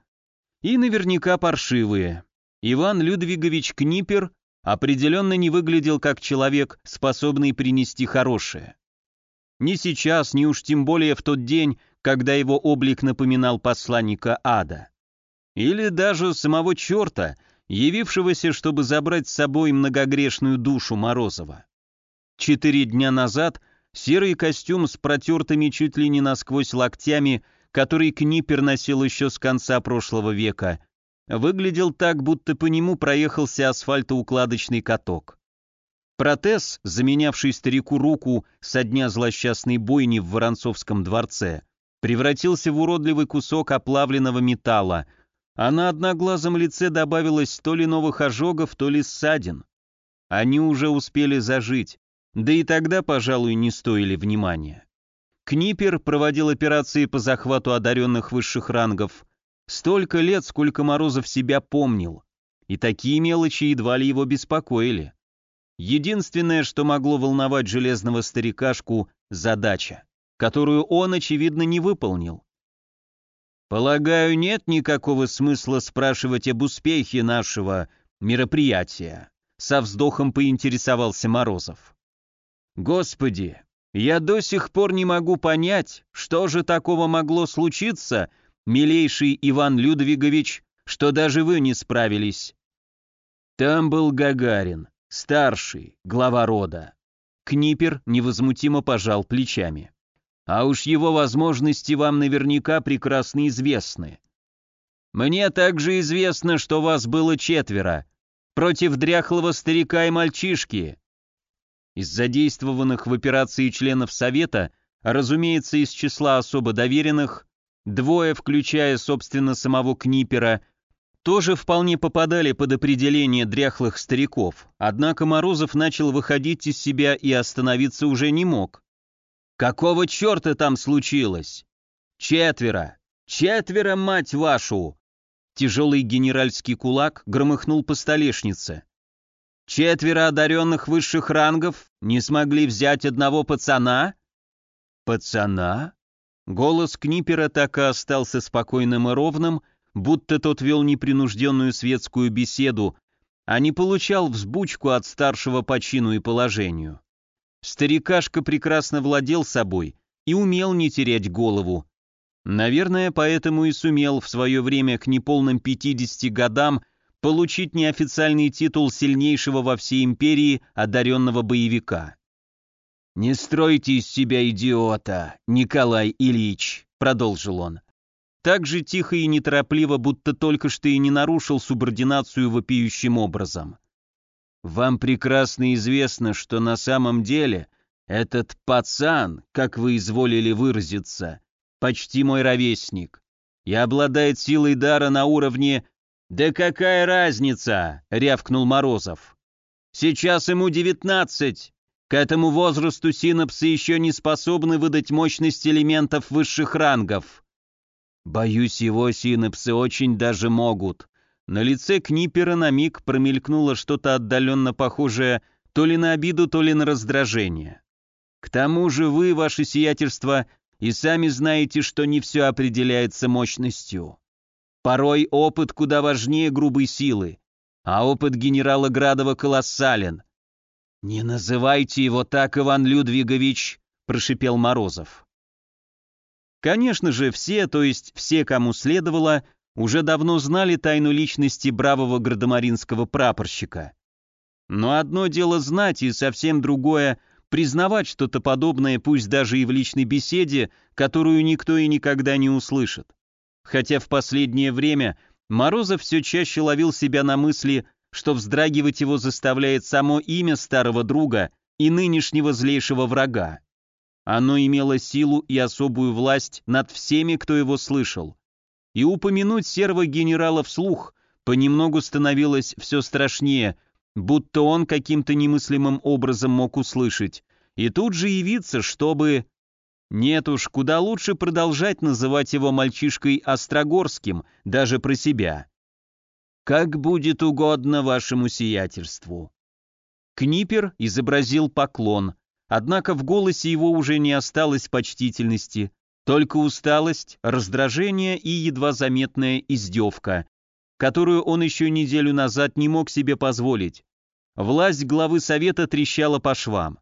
И наверняка паршивые. Иван Людвигович Книпер определенно не выглядел как человек, способный принести хорошее. Ни сейчас, ни уж тем более в тот день, когда его облик напоминал посланника ада. Или даже самого черта, явившегося, чтобы забрать с собой многогрешную душу Морозова. Четыре дня назад серый костюм с протертыми чуть ли не насквозь локтями который Книпер носил еще с конца прошлого века, выглядел так, будто по нему проехался асфальтоукладочный каток. Протез, заменявший старику руку со дня злосчастной бойни в Воронцовском дворце, превратился в уродливый кусок оплавленного металла, а на одноглазом лице добавилось то ли новых ожогов, то ли ссадин. Они уже успели зажить, да и тогда, пожалуй, не стоили внимания. Книпер проводил операции по захвату одаренных высших рангов столько лет, сколько Морозов себя помнил, и такие мелочи едва ли его беспокоили. Единственное, что могло волновать железного старикашку – задача, которую он, очевидно, не выполнил. «Полагаю, нет никакого смысла спрашивать об успехе нашего мероприятия», – со вздохом поинтересовался Морозов. «Господи, я до сих пор не могу понять, что же такого могло случиться, милейший Иван Людвигович, что даже вы не справились. Там был Гагарин, старший, глава рода. Книпер невозмутимо пожал плечами. А уж его возможности вам наверняка прекрасно известны. Мне также известно, что вас было четверо. Против дряхлого старика и мальчишки. Из задействованных в операции членов Совета, разумеется, из числа особо доверенных, двое, включая, собственно, самого Книпера, тоже вполне попадали под определение дряхлых стариков, однако Морозов начал выходить из себя и остановиться уже не мог. «Какого черта там случилось?» «Четверо! Четверо, мать вашу!» Тяжелый генеральский кулак громыхнул по столешнице. Четверо одаренных высших рангов не смогли взять одного пацана? Пацана? Голос Книпера так и остался спокойным и ровным, будто тот вел непринужденную светскую беседу, а не получал взбучку от старшего по чину и положению. Старикашка прекрасно владел собой и умел не терять голову. Наверное, поэтому и сумел в свое время к неполным 50 годам получить неофициальный титул сильнейшего во всей империи одаренного боевика. «Не стройте из себя идиота, Николай Ильич», — продолжил он. Так же тихо и неторопливо, будто только что и не нарушил субординацию вопиющим образом. «Вам прекрасно известно, что на самом деле этот пацан, как вы изволили выразиться, почти мой ровесник, и обладает силой дара на уровне «Да какая разница?» — рявкнул Морозов. «Сейчас ему девятнадцать. К этому возрасту синапсы еще не способны выдать мощность элементов высших рангов. Боюсь, его синапсы очень даже могут». На лице Книпера на миг промелькнуло что-то отдаленно похожее то ли на обиду, то ли на раздражение. К тому же вы, ваше сиятельство, и сами знаете, что не все определяется мощностью. Порой опыт куда важнее грубой силы, а опыт генерала Градова колоссален. «Не называйте его так, Иван Людвигович», — прошипел Морозов. Конечно же, все, то есть все, кому следовало, уже давно знали тайну личности бравого градомаринского прапорщика. Но одно дело знать, и совсем другое — признавать что-то подобное, пусть даже и в личной беседе, которую никто и никогда не услышит хотя в последнее время Морозов все чаще ловил себя на мысли, что вздрагивать его заставляет само имя старого друга и нынешнего злейшего врага. Оно имело силу и особую власть над всеми, кто его слышал. И упомянуть серого генерала вслух понемногу становилось все страшнее, будто он каким-то немыслимым образом мог услышать, и тут же явиться, чтобы... Нет уж, куда лучше продолжать называть его мальчишкой Острогорским, даже про себя. Как будет угодно вашему сиятельству. Книпер изобразил поклон, однако в голосе его уже не осталось почтительности, только усталость, раздражение и едва заметная издевка, которую он еще неделю назад не мог себе позволить. Власть главы совета трещала по швам.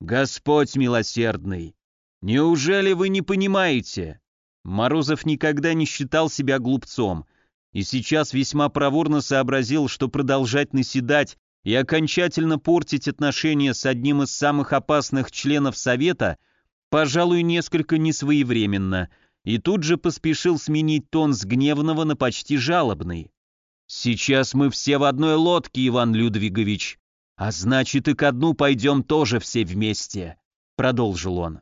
«Господь милосердный, «Неужели вы не понимаете?» Морозов никогда не считал себя глупцом, и сейчас весьма проворно сообразил, что продолжать наседать и окончательно портить отношения с одним из самых опасных членов Совета, пожалуй, несколько несвоевременно, и тут же поспешил сменить тон с гневного на почти жалобный. «Сейчас мы все в одной лодке, Иван Людвигович, а значит и ко дну пойдем тоже все вместе», — продолжил он.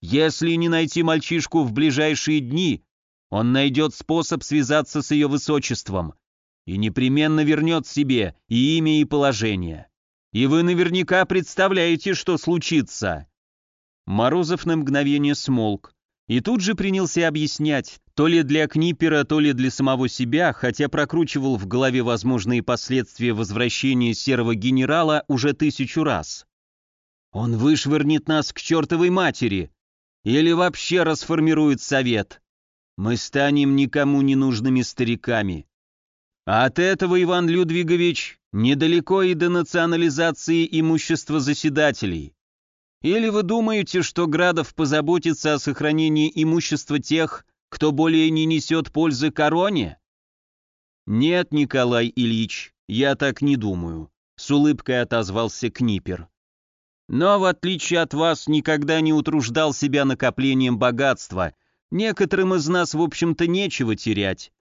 Если не найти мальчишку в ближайшие дни, он найдет способ связаться с ее высочеством и непременно вернет себе и имя, и положение. И вы наверняка представляете, что случится». Морозов на мгновение смолк и тут же принялся объяснять, то ли для Книпера, то ли для самого себя, хотя прокручивал в голове возможные последствия возвращения серого генерала уже тысячу раз. «Он вышвырнет нас к чертовой матери!» Или вообще расформирует совет. Мы станем никому не нужными стариками. А от этого, Иван Людвигович, недалеко и до национализации имущества заседателей. Или вы думаете, что Градов позаботится о сохранении имущества тех, кто более не несет пользы короне? Нет, Николай Ильич, я так не думаю, с улыбкой отозвался Книпер но, в отличие от вас, никогда не утруждал себя накоплением богатства. Некоторым из нас, в общем-то, нечего терять».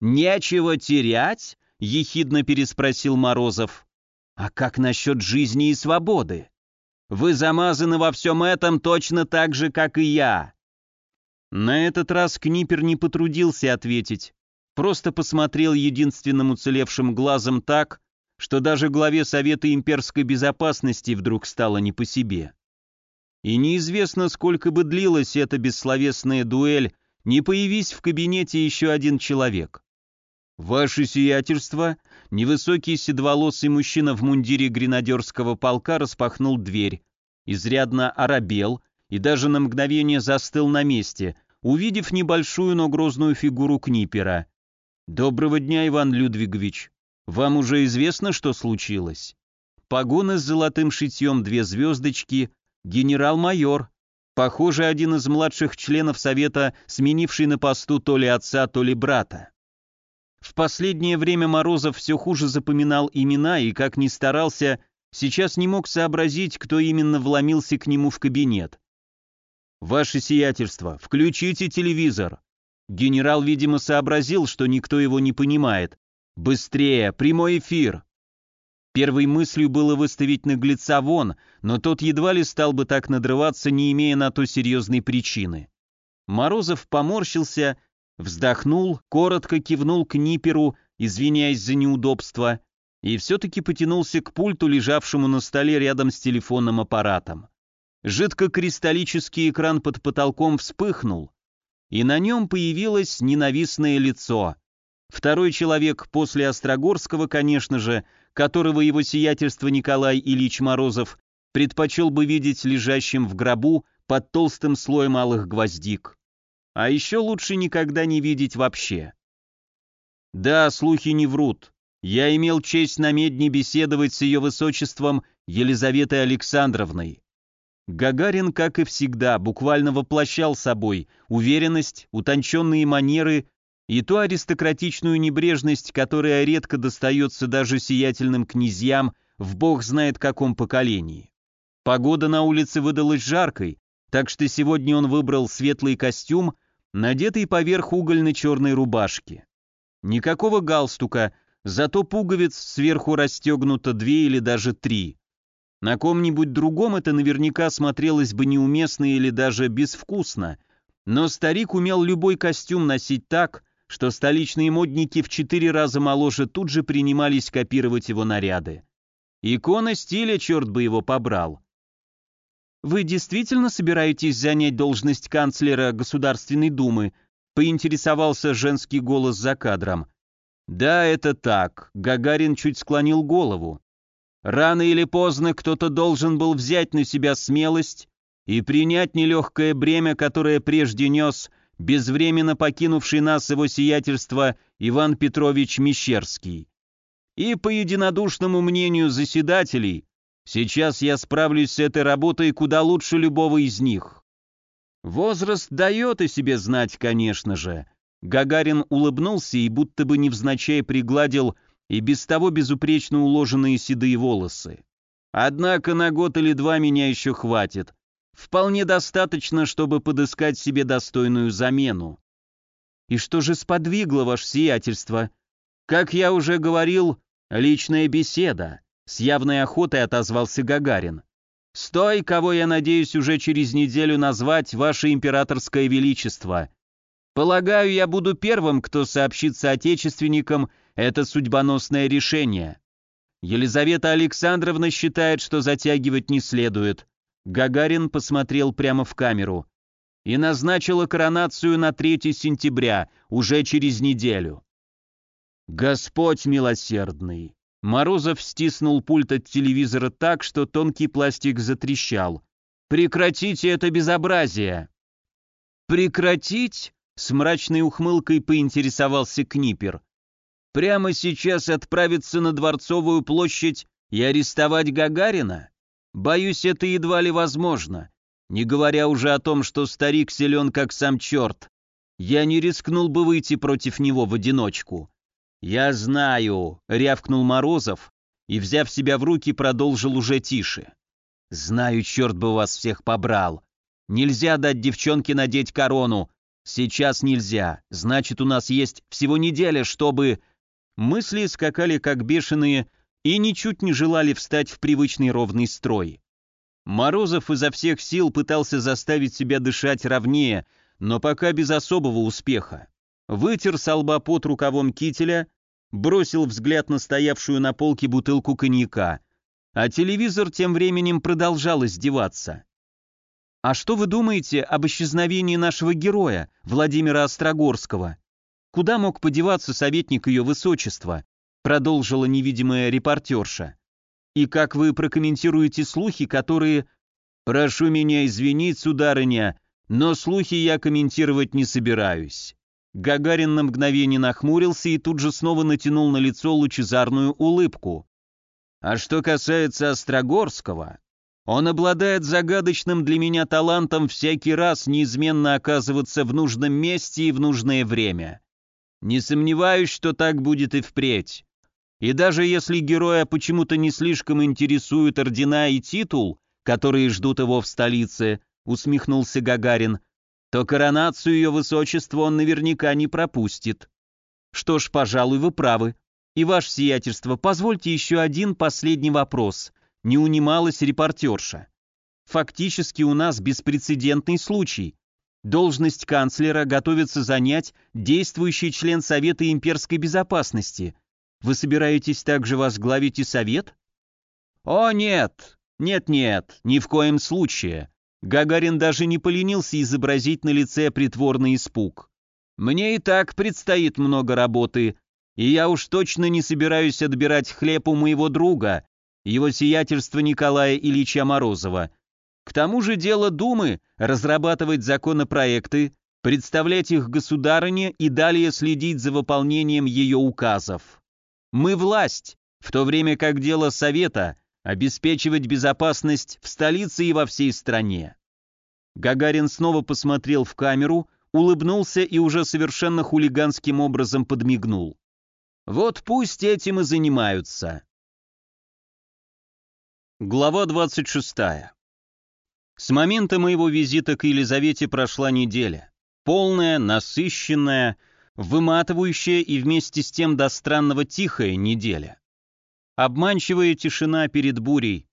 «Нечего терять?» — ехидно переспросил Морозов. «А как насчет жизни и свободы? Вы замазаны во всем этом точно так же, как и я». На этот раз Книпер не потрудился ответить, просто посмотрел единственным уцелевшим глазом так, что даже главе Совета имперской безопасности вдруг стало не по себе. И неизвестно, сколько бы длилась эта бессловесная дуэль, не появись в кабинете еще один человек. Ваше сиятельство, невысокий седоволосый мужчина в мундире гренадерского полка распахнул дверь, изрядно оробел и даже на мгновение застыл на месте, увидев небольшую, но грозную фигуру Книпера. «Доброго дня, Иван Людвигович. Вам уже известно, что случилось?» Погоны с золотым шитьем, две звездочки, генерал-майор. Похоже, один из младших членов Совета, сменивший на посту то ли отца, то ли брата. В последнее время Морозов все хуже запоминал имена и, как ни старался, сейчас не мог сообразить, кто именно вломился к нему в кабинет. «Ваше сиятельство, включите телевизор». Генерал, видимо, сообразил, что никто его не понимает. «Быстрее, прямой эфир!» Первой мыслью было выставить наглеца вон, но тот едва ли стал бы так надрываться, не имея на то серьезной причины. Морозов поморщился, вздохнул, коротко кивнул к Ниперу, извиняясь за неудобство, и все-таки потянулся к пульту, лежавшему на столе рядом с телефонным аппаратом. Жидкокристаллический экран под потолком вспыхнул, и на нем появилось ненавистное лицо. Второй человек после Острогорского, конечно же, которого его сиятельство Николай Ильич Морозов предпочел бы видеть лежащим в гробу под толстым слоем малых гвоздик. А еще лучше никогда не видеть вообще. Да, слухи не врут. Я имел честь на медне беседовать с ее высочеством Елизаветой Александровной. Гагарин, как и всегда, буквально воплощал собой уверенность, утонченные манеры и ту аристократичную небрежность, которая редко достается даже сиятельным князьям в бог знает каком поколении. Погода на улице выдалась жаркой, так что сегодня он выбрал светлый костюм, надетый поверх угольно-черной рубашки. Никакого галстука, зато пуговиц сверху расстегнуто две или даже три. На ком-нибудь другом это наверняка смотрелось бы неуместно или даже безвкусно, но старик умел любой костюм носить так, что столичные модники в четыре раза моложе тут же принимались копировать его наряды. Икона стиля, черт бы его побрал. «Вы действительно собираетесь занять должность канцлера Государственной Думы?» поинтересовался женский голос за кадром. «Да, это так», — Гагарин чуть склонил голову. «Рано или поздно кто-то должен был взять на себя смелость и принять нелегкое бремя, которое прежде нес безвременно покинувший нас его сиятельство Иван Петрович Мещерский. И по единодушному мнению заседателей, сейчас я справлюсь с этой работой куда лучше любого из них. Возраст дает о себе знать, конечно же. Гагарин улыбнулся и будто бы невзначай пригладил и без того безупречно уложенные седые волосы. Однако на год или два меня еще хватит. Вполне достаточно, чтобы подыскать себе достойную замену. И что же сподвигло ваше сиятельство? Как я уже говорил, личная беседа. С явной охотой отозвался Гагарин. Стой, кого я надеюсь уже через неделю назвать ваше императорское величество. Полагаю, я буду первым, кто сообщит соотечественникам это судьбоносное решение. Елизавета Александровна считает, что затягивать не следует. Гагарин посмотрел прямо в камеру. И назначила коронацию на 3 сентября, уже через неделю. Господь милосердный. Морозов стиснул пульт от телевизора так, что тонкий пластик затрещал. «Прекратите это безобразие!» «Прекратить?» — с мрачной ухмылкой поинтересовался Книпер. «Прямо сейчас отправиться на Дворцовую площадь и арестовать Гагарина?» Боюсь, это едва ли возможно, не говоря уже о том, что старик силен как сам черт. Я не рискнул бы выйти против него в одиночку. «Я знаю», — рявкнул Морозов и, взяв себя в руки, продолжил уже тише. «Знаю, черт бы вас всех побрал. Нельзя дать девчонке надеть корону. Сейчас нельзя. Значит, у нас есть всего неделя, чтобы...» Мысли скакали как бешеные, и ничуть не желали встать в привычный ровный строй. Морозов изо всех сил пытался заставить себя дышать ровнее, но пока без особого успеха. Вытер с лба под рукавом кителя, бросил взгляд на стоявшую на полке бутылку коньяка, а телевизор тем временем продолжал издеваться. «А что вы думаете об исчезновении нашего героя, Владимира Острогорского?» Куда мог подеваться советник ее высочества? Продолжила невидимая репортерша. И как вы прокомментируете слухи, которые... Прошу меня извинить, сударыня, но слухи я комментировать не собираюсь. Гагарин на мгновение нахмурился и тут же снова натянул на лицо лучезарную улыбку. А что касается Острогорского, он обладает загадочным для меня талантом всякий раз неизменно оказываться в нужном месте и в нужное время. Не сомневаюсь, что так будет и впредь. И даже если героя почему-то не слишком интересуют ордена и титул, которые ждут его в столице, усмехнулся Гагарин, то коронацию ее высочества он наверняка не пропустит. Что ж, пожалуй, вы правы. И ваше сиятельство, позвольте еще один последний вопрос. Не унималась репортерша. Фактически у нас беспрецедентный случай. Должность канцлера готовится занять действующий член Совета имперской безопасности. Вы собираетесь также возглавить и Совет? О, нет! Нет-нет, ни в коем случае. Гагарин даже не поленился изобразить на лице притворный испуг. Мне и так предстоит много работы, и я уж точно не собираюсь отбирать хлеб у моего друга, его сиятельства Николая Ильича Морозова, к тому же дело Думы – разрабатывать законопроекты, представлять их государыне и далее следить за выполнением ее указов. Мы власть, в то время как дело Совета – обеспечивать безопасность в столице и во всей стране. Гагарин снова посмотрел в камеру, улыбнулся и уже совершенно хулиганским образом подмигнул. Вот пусть этим и занимаются. Глава 26. С момента моего визита к Елизавете прошла неделя. Полная, насыщенная, выматывающая и вместе с тем до странного тихая неделя. Обманчивая тишина перед бурей,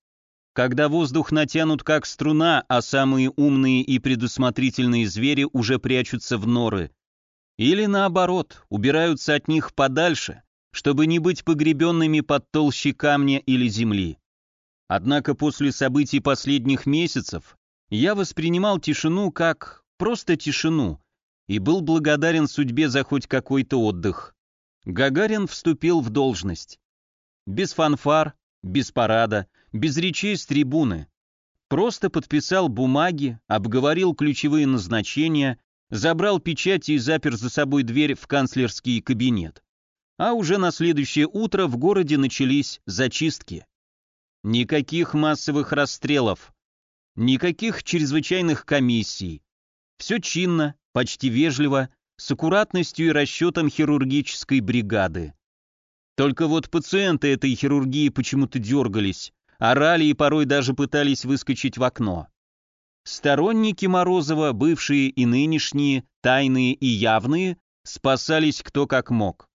когда воздух натянут как струна, а самые умные и предусмотрительные звери уже прячутся в норы. Или наоборот, убираются от них подальше, чтобы не быть погребенными под толщей камня или земли. Однако после событий последних месяцев я воспринимал тишину как просто тишину и был благодарен судьбе за хоть какой-то отдых. Гагарин вступил в должность. Без фанфар, без парада, без речей с трибуны. Просто подписал бумаги, обговорил ключевые назначения, забрал печати и запер за собой дверь в канцлерский кабинет. А уже на следующее утро в городе начались зачистки. Никаких массовых расстрелов, Никаких чрезвычайных комиссий. Все чинно, почти вежливо, с аккуратностью и расчетом хирургической бригады. Только вот пациенты этой хирургии почему-то дергались, орали и порой даже пытались выскочить в окно. Сторонники Морозова, бывшие и нынешние, тайные и явные, спасались кто как мог.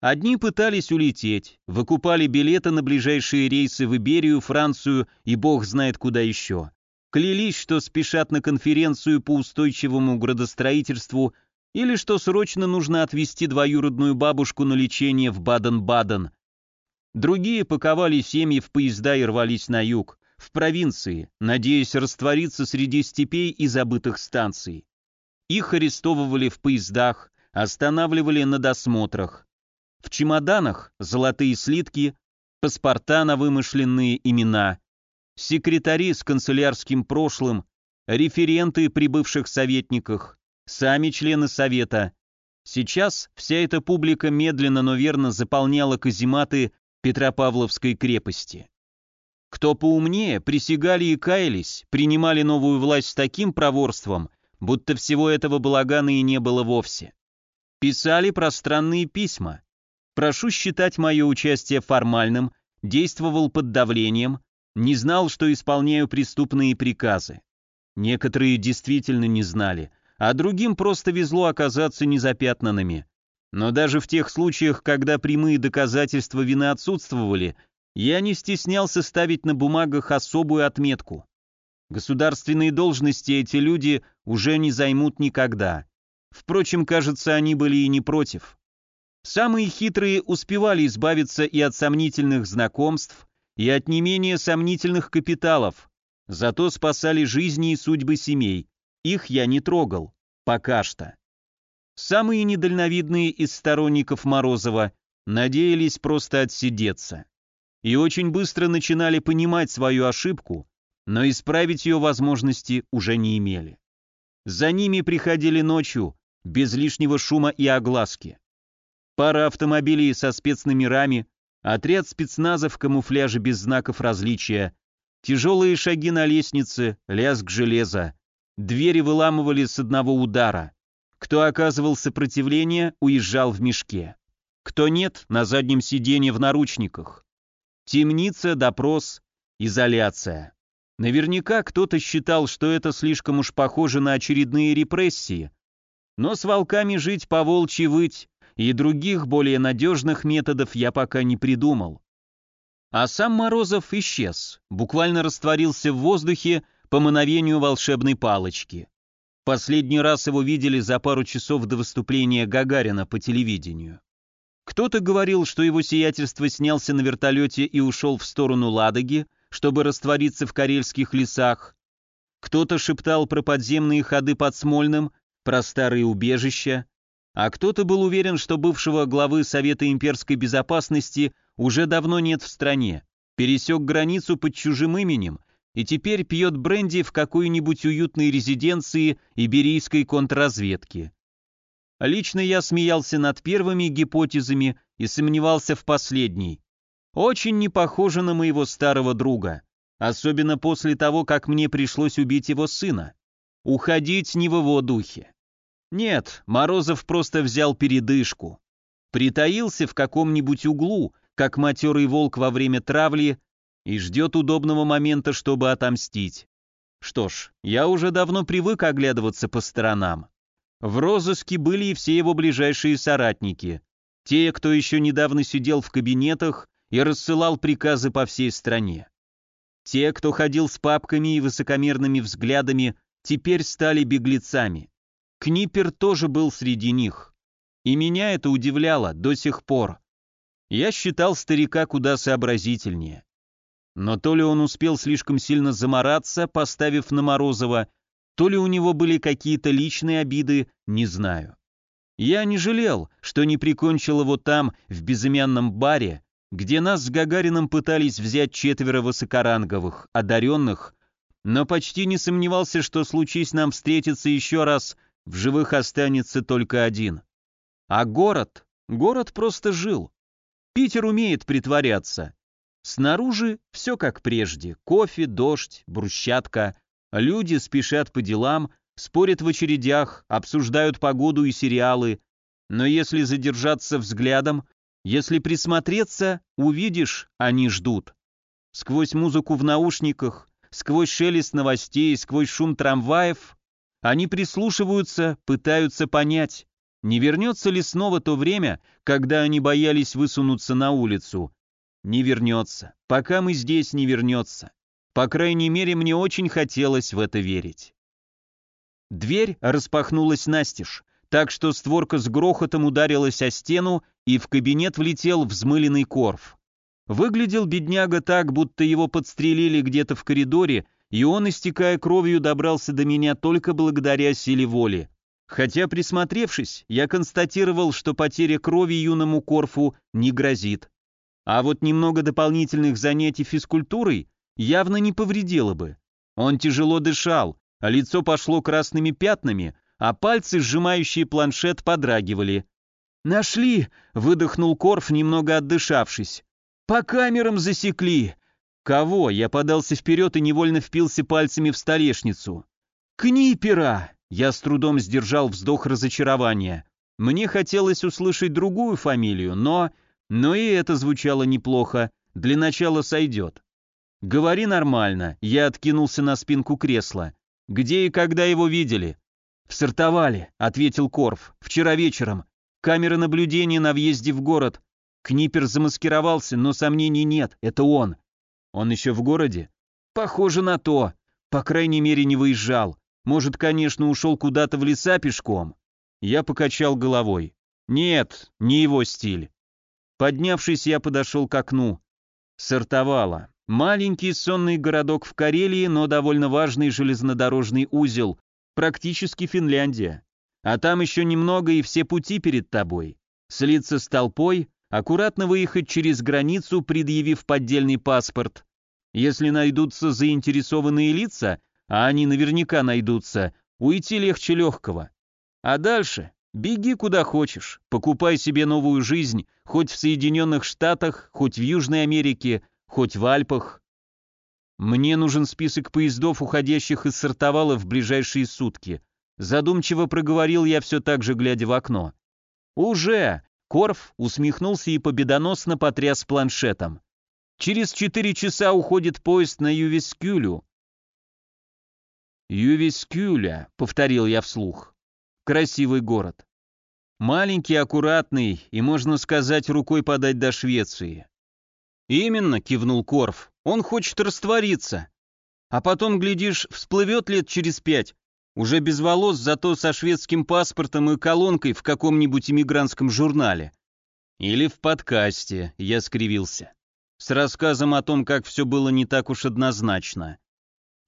Одни пытались улететь, выкупали билеты на ближайшие рейсы в Иберию, Францию и бог знает куда еще клялись, что спешат на конференцию по устойчивому градостроительству или что срочно нужно отвезти двоюродную бабушку на лечение в Баден-Баден. Другие паковали семьи в поезда и рвались на юг, в провинции, надеясь раствориться среди степей и забытых станций. Их арестовывали в поездах, останавливали на досмотрах. В чемоданах золотые слитки, паспорта на вымышленные имена, секретари с канцелярским прошлым, референты прибывших советниках, сами члены совета. Сейчас вся эта публика медленно, но верно заполняла казематы Петропавловской крепости. Кто поумнее, присягали и каялись, принимали новую власть с таким проворством, будто всего этого балагана и не было вовсе. Писали пространные письма. Прошу считать мое участие формальным, действовал под давлением, не знал, что исполняю преступные приказы. Некоторые действительно не знали, а другим просто везло оказаться незапятнанными. Но даже в тех случаях, когда прямые доказательства вины отсутствовали, я не стеснялся ставить на бумагах особую отметку. Государственные должности эти люди уже не займут никогда. Впрочем, кажется, они были и не против. Самые хитрые успевали избавиться и от сомнительных знакомств, и от не менее сомнительных капиталов, зато спасали жизни и судьбы семей. Их я не трогал. Пока что. Самые недальновидные из сторонников Морозова надеялись просто отсидеться. И очень быстро начинали понимать свою ошибку, но исправить ее возможности уже не имели. За ними приходили ночью, без лишнего шума и огласки. Пара автомобилей со спецномерами, отряд спецназа в камуфляже без знаков различия, тяжелые шаги на лестнице, лязг железа. Двери выламывали с одного удара. Кто оказывал сопротивление, уезжал в мешке. Кто нет, на заднем сиденье в наручниках. Темница, допрос, изоляция. Наверняка кто-то считал, что это слишком уж похоже на очередные репрессии. Но с волками жить по волчьи выть и других более надежных методов я пока не придумал. А сам Морозов исчез, буквально растворился в воздухе по мановению волшебной палочки. Последний раз его видели за пару часов до выступления Гагарина по телевидению. Кто-то говорил, что его сиятельство снялся на вертолете и ушел в сторону Ладоги, чтобы раствориться в карельских лесах. Кто-то шептал про подземные ходы под Смольным, про старые убежища, а кто-то был уверен, что бывшего главы Совета имперской безопасности уже давно нет в стране, пересек границу под чужим именем и теперь пьет бренди в какой-нибудь уютной резиденции иберийской контрразведки. Лично я смеялся над первыми гипотезами и сомневался в последней. Очень не похоже на моего старого друга, особенно после того, как мне пришлось убить его сына. Уходить не в его духе. Нет, Морозов просто взял передышку. Притаился в каком-нибудь углу, как матерый волк во время травли, и ждет удобного момента, чтобы отомстить. Что ж, я уже давно привык оглядываться по сторонам. В розыске были и все его ближайшие соратники. Те, кто еще недавно сидел в кабинетах и рассылал приказы по всей стране. Те, кто ходил с папками и высокомерными взглядами, теперь стали беглецами. Книпер тоже был среди них. И меня это удивляло до сих пор. Я считал старика куда сообразительнее. Но то ли он успел слишком сильно замораться, поставив на Морозова, то ли у него были какие-то личные обиды, не знаю. Я не жалел, что не прикончил его там, в безымянном баре, где нас с Гагарином пытались взять четверо высокоранговых, одаренных, но почти не сомневался, что случись нам встретиться еще раз, в живых останется только один. А город? Город просто жил. Питер умеет притворяться. Снаружи все как прежде. Кофе, дождь, брусчатка. Люди спешат по делам, спорят в очередях, обсуждают погоду и сериалы. Но если задержаться взглядом, если присмотреться, увидишь, они ждут. Сквозь музыку в наушниках, сквозь шелест новостей, сквозь шум трамваев, они прислушиваются, пытаются понять, не вернется ли снова то время, когда они боялись высунуться на улицу. Не вернется. Пока мы здесь, не вернется. По крайней мере, мне очень хотелось в это верить. Дверь распахнулась настежь так что створка с грохотом ударилась о стену, и в кабинет влетел взмыленный корф. Выглядел бедняга так, будто его подстрелили где-то в коридоре, и он, истекая кровью, добрался до меня только благодаря силе воли. Хотя, присмотревшись, я констатировал, что потеря крови юному Корфу не грозит. А вот немного дополнительных занятий физкультурой явно не повредило бы. Он тяжело дышал, а лицо пошло красными пятнами, а пальцы, сжимающие планшет, подрагивали. «Нашли!» — выдохнул Корф, немного отдышавшись. «По камерам засекли!» «Кого?» — я подался вперед и невольно впился пальцами в столешницу. «Книпера!» — я с трудом сдержал вздох разочарования. Мне хотелось услышать другую фамилию, но... Но и это звучало неплохо. Для начала сойдет. «Говори нормально», — я откинулся на спинку кресла. «Где и когда его видели?» «В Сартовале», — ответил Корф, — «вчера вечером. Камеры наблюдения на въезде в город. Книпер замаскировался, но сомнений нет, это он. Он еще в городе? Похоже на то. По крайней мере, не выезжал. Может, конечно, ушел куда-то в леса пешком. Я покачал головой. Нет, не его стиль. Поднявшись, я подошел к окну. Сартовала. Маленький сонный городок в Карелии, но довольно важный железнодорожный узел, практически Финляндия. А там еще немного и все пути перед тобой. Слиться с толпой, аккуратно выехать через границу, предъявив поддельный паспорт. Если найдутся заинтересованные лица, а они наверняка найдутся, уйти легче легкого. А дальше беги куда хочешь, покупай себе новую жизнь, хоть в Соединенных Штатах, хоть в Южной Америке, хоть в Альпах. Мне нужен список поездов, уходящих из Сартовала в ближайшие сутки. Задумчиво проговорил я все так же, глядя в окно. «Уже!» Корф усмехнулся и победоносно потряс планшетом. «Через четыре часа уходит поезд на Ювискюлю». «Ювискюля», — повторил я вслух. «Красивый город. Маленький, аккуратный и, можно сказать, рукой подать до Швеции». «Именно», — кивнул Корф, — «он хочет раствориться. А потом, глядишь, всплывет лет через пять, уже без волос, зато со шведским паспортом и колонкой в каком-нибудь иммигрантском журнале. Или в подкасте, я скривился. С рассказом о том, как все было не так уж однозначно.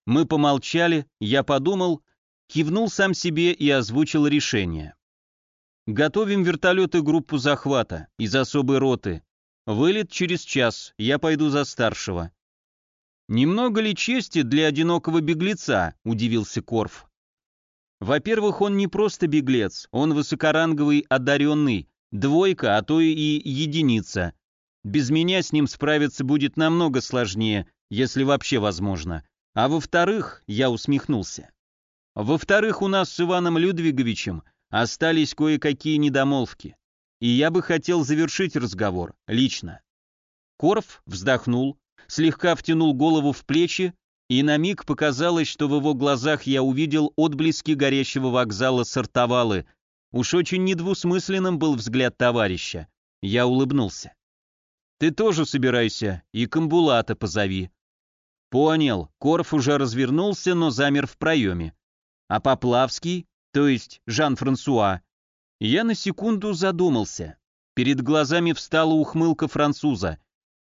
Мы помолчали, я подумал, кивнул сам себе и озвучил решение. Готовим вертолеты группу захвата из особой роты. Вылет через час, я пойду за старшего. Немного ли чести для одинокого беглеца, удивился Корф. Во-первых, он не просто беглец, он высокоранговый одаренный, двойка, а то и единица. Без меня с ним справиться будет намного сложнее, если вообще возможно. А во-вторых, я усмехнулся. Во-вторых, у нас с Иваном Людвиговичем остались кое-какие недомолвки. И я бы хотел завершить разговор, лично. Корф вздохнул, слегка втянул голову в плечи и на миг показалось, что в его глазах я увидел отблески горящего вокзала Сартовалы. Уж очень недвусмысленным был взгляд товарища. Я улыбнулся. «Ты тоже собирайся, и Камбулата позови». «Понял». Корф уже развернулся, но замер в проеме. «А Поплавский, то есть Жан-Франсуа?» Я на секунду задумался. Перед глазами встала ухмылка француза.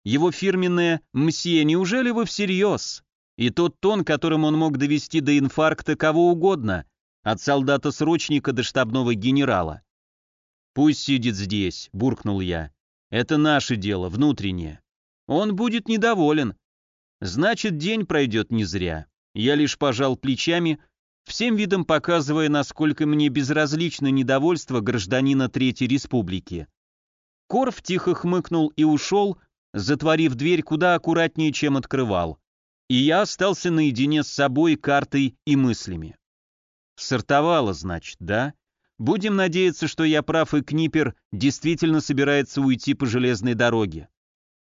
Его фирменное «Мсье, неужели вы всерьез?» И тот тон, которым он мог довести до инфаркта кого угодно, от солдата-срочника до штабного генерала. «Пусть сидит здесь», — буркнул я. «Это наше дело, внутреннее. Он будет недоволен. Значит, день пройдет не зря». Я лишь пожал плечами, всем видом показывая, насколько мне безразлично недовольство гражданина Третьей Республики. Корф тихо хмыкнул и ушел, затворив дверь куда аккуратнее, чем открывал и я остался наедине с собой, картой и мыслями. Сортовало, значит, да? Будем надеяться, что я прав, и Книпер действительно собирается уйти по железной дороге.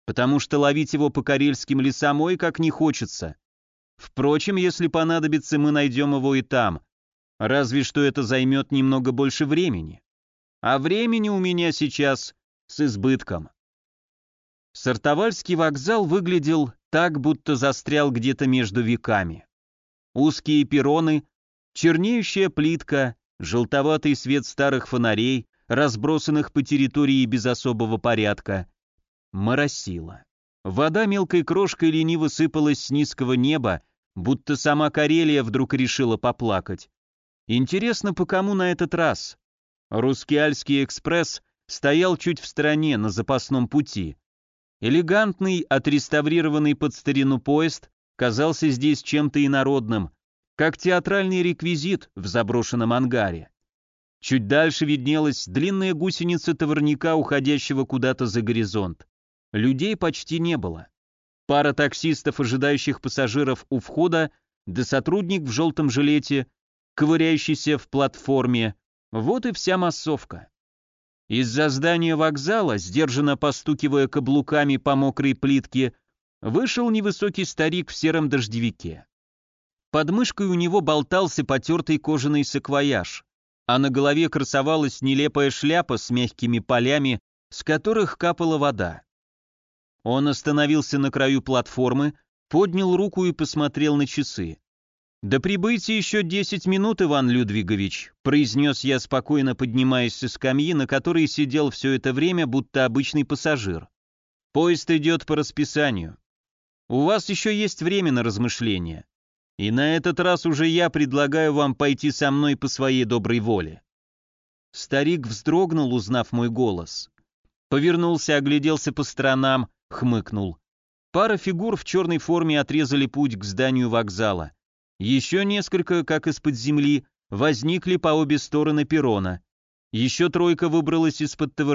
Потому что ловить его по карельским лесам ой как не хочется. Впрочем, если понадобится, мы найдем его и там. Разве что это займет немного больше времени. А времени у меня сейчас с избытком. Сартовальский вокзал выглядел так, будто застрял где-то между веками. Узкие перроны, чернеющая плитка, желтоватый свет старых фонарей, разбросанных по территории без особого порядка. Моросило. Вода мелкой крошкой лениво сыпалась с низкого неба, будто сама Карелия вдруг решила поплакать. Интересно, по кому на этот раз? Русский Альский экспресс стоял чуть в стороне, на запасном пути. Элегантный, отреставрированный под старину поезд казался здесь чем-то инородным, как театральный реквизит в заброшенном ангаре. Чуть дальше виднелась длинная гусеница товарника, уходящего куда-то за горизонт. Людей почти не было. Пара таксистов, ожидающих пассажиров у входа, да сотрудник в желтом жилете, ковыряющийся в платформе. Вот и вся массовка. Из-за здания вокзала, сдержанно постукивая каблуками по мокрой плитке, вышел невысокий старик в сером дождевике. Под мышкой у него болтался потертый кожаный саквояж, а на голове красовалась нелепая шляпа с мягкими полями, с которых капала вода. Он остановился на краю платформы, поднял руку и посмотрел на часы. «До прибытия еще десять минут, Иван Людвигович», произнес я, спокойно поднимаясь со скамьи, на которой сидел все это время, будто обычный пассажир. «Поезд идет по расписанию. У вас еще есть время на размышления. И на этот раз уже я предлагаю вам пойти со мной по своей доброй воле. Старик вздрогнул, узнав мой голос. Повернулся, огляделся по сторонам, хмыкнул. Пара фигур в черной форме отрезали путь к зданию вокзала. Еще несколько, как из-под земли, возникли по обе стороны перрона. Еще тройка выбралась из-под товарника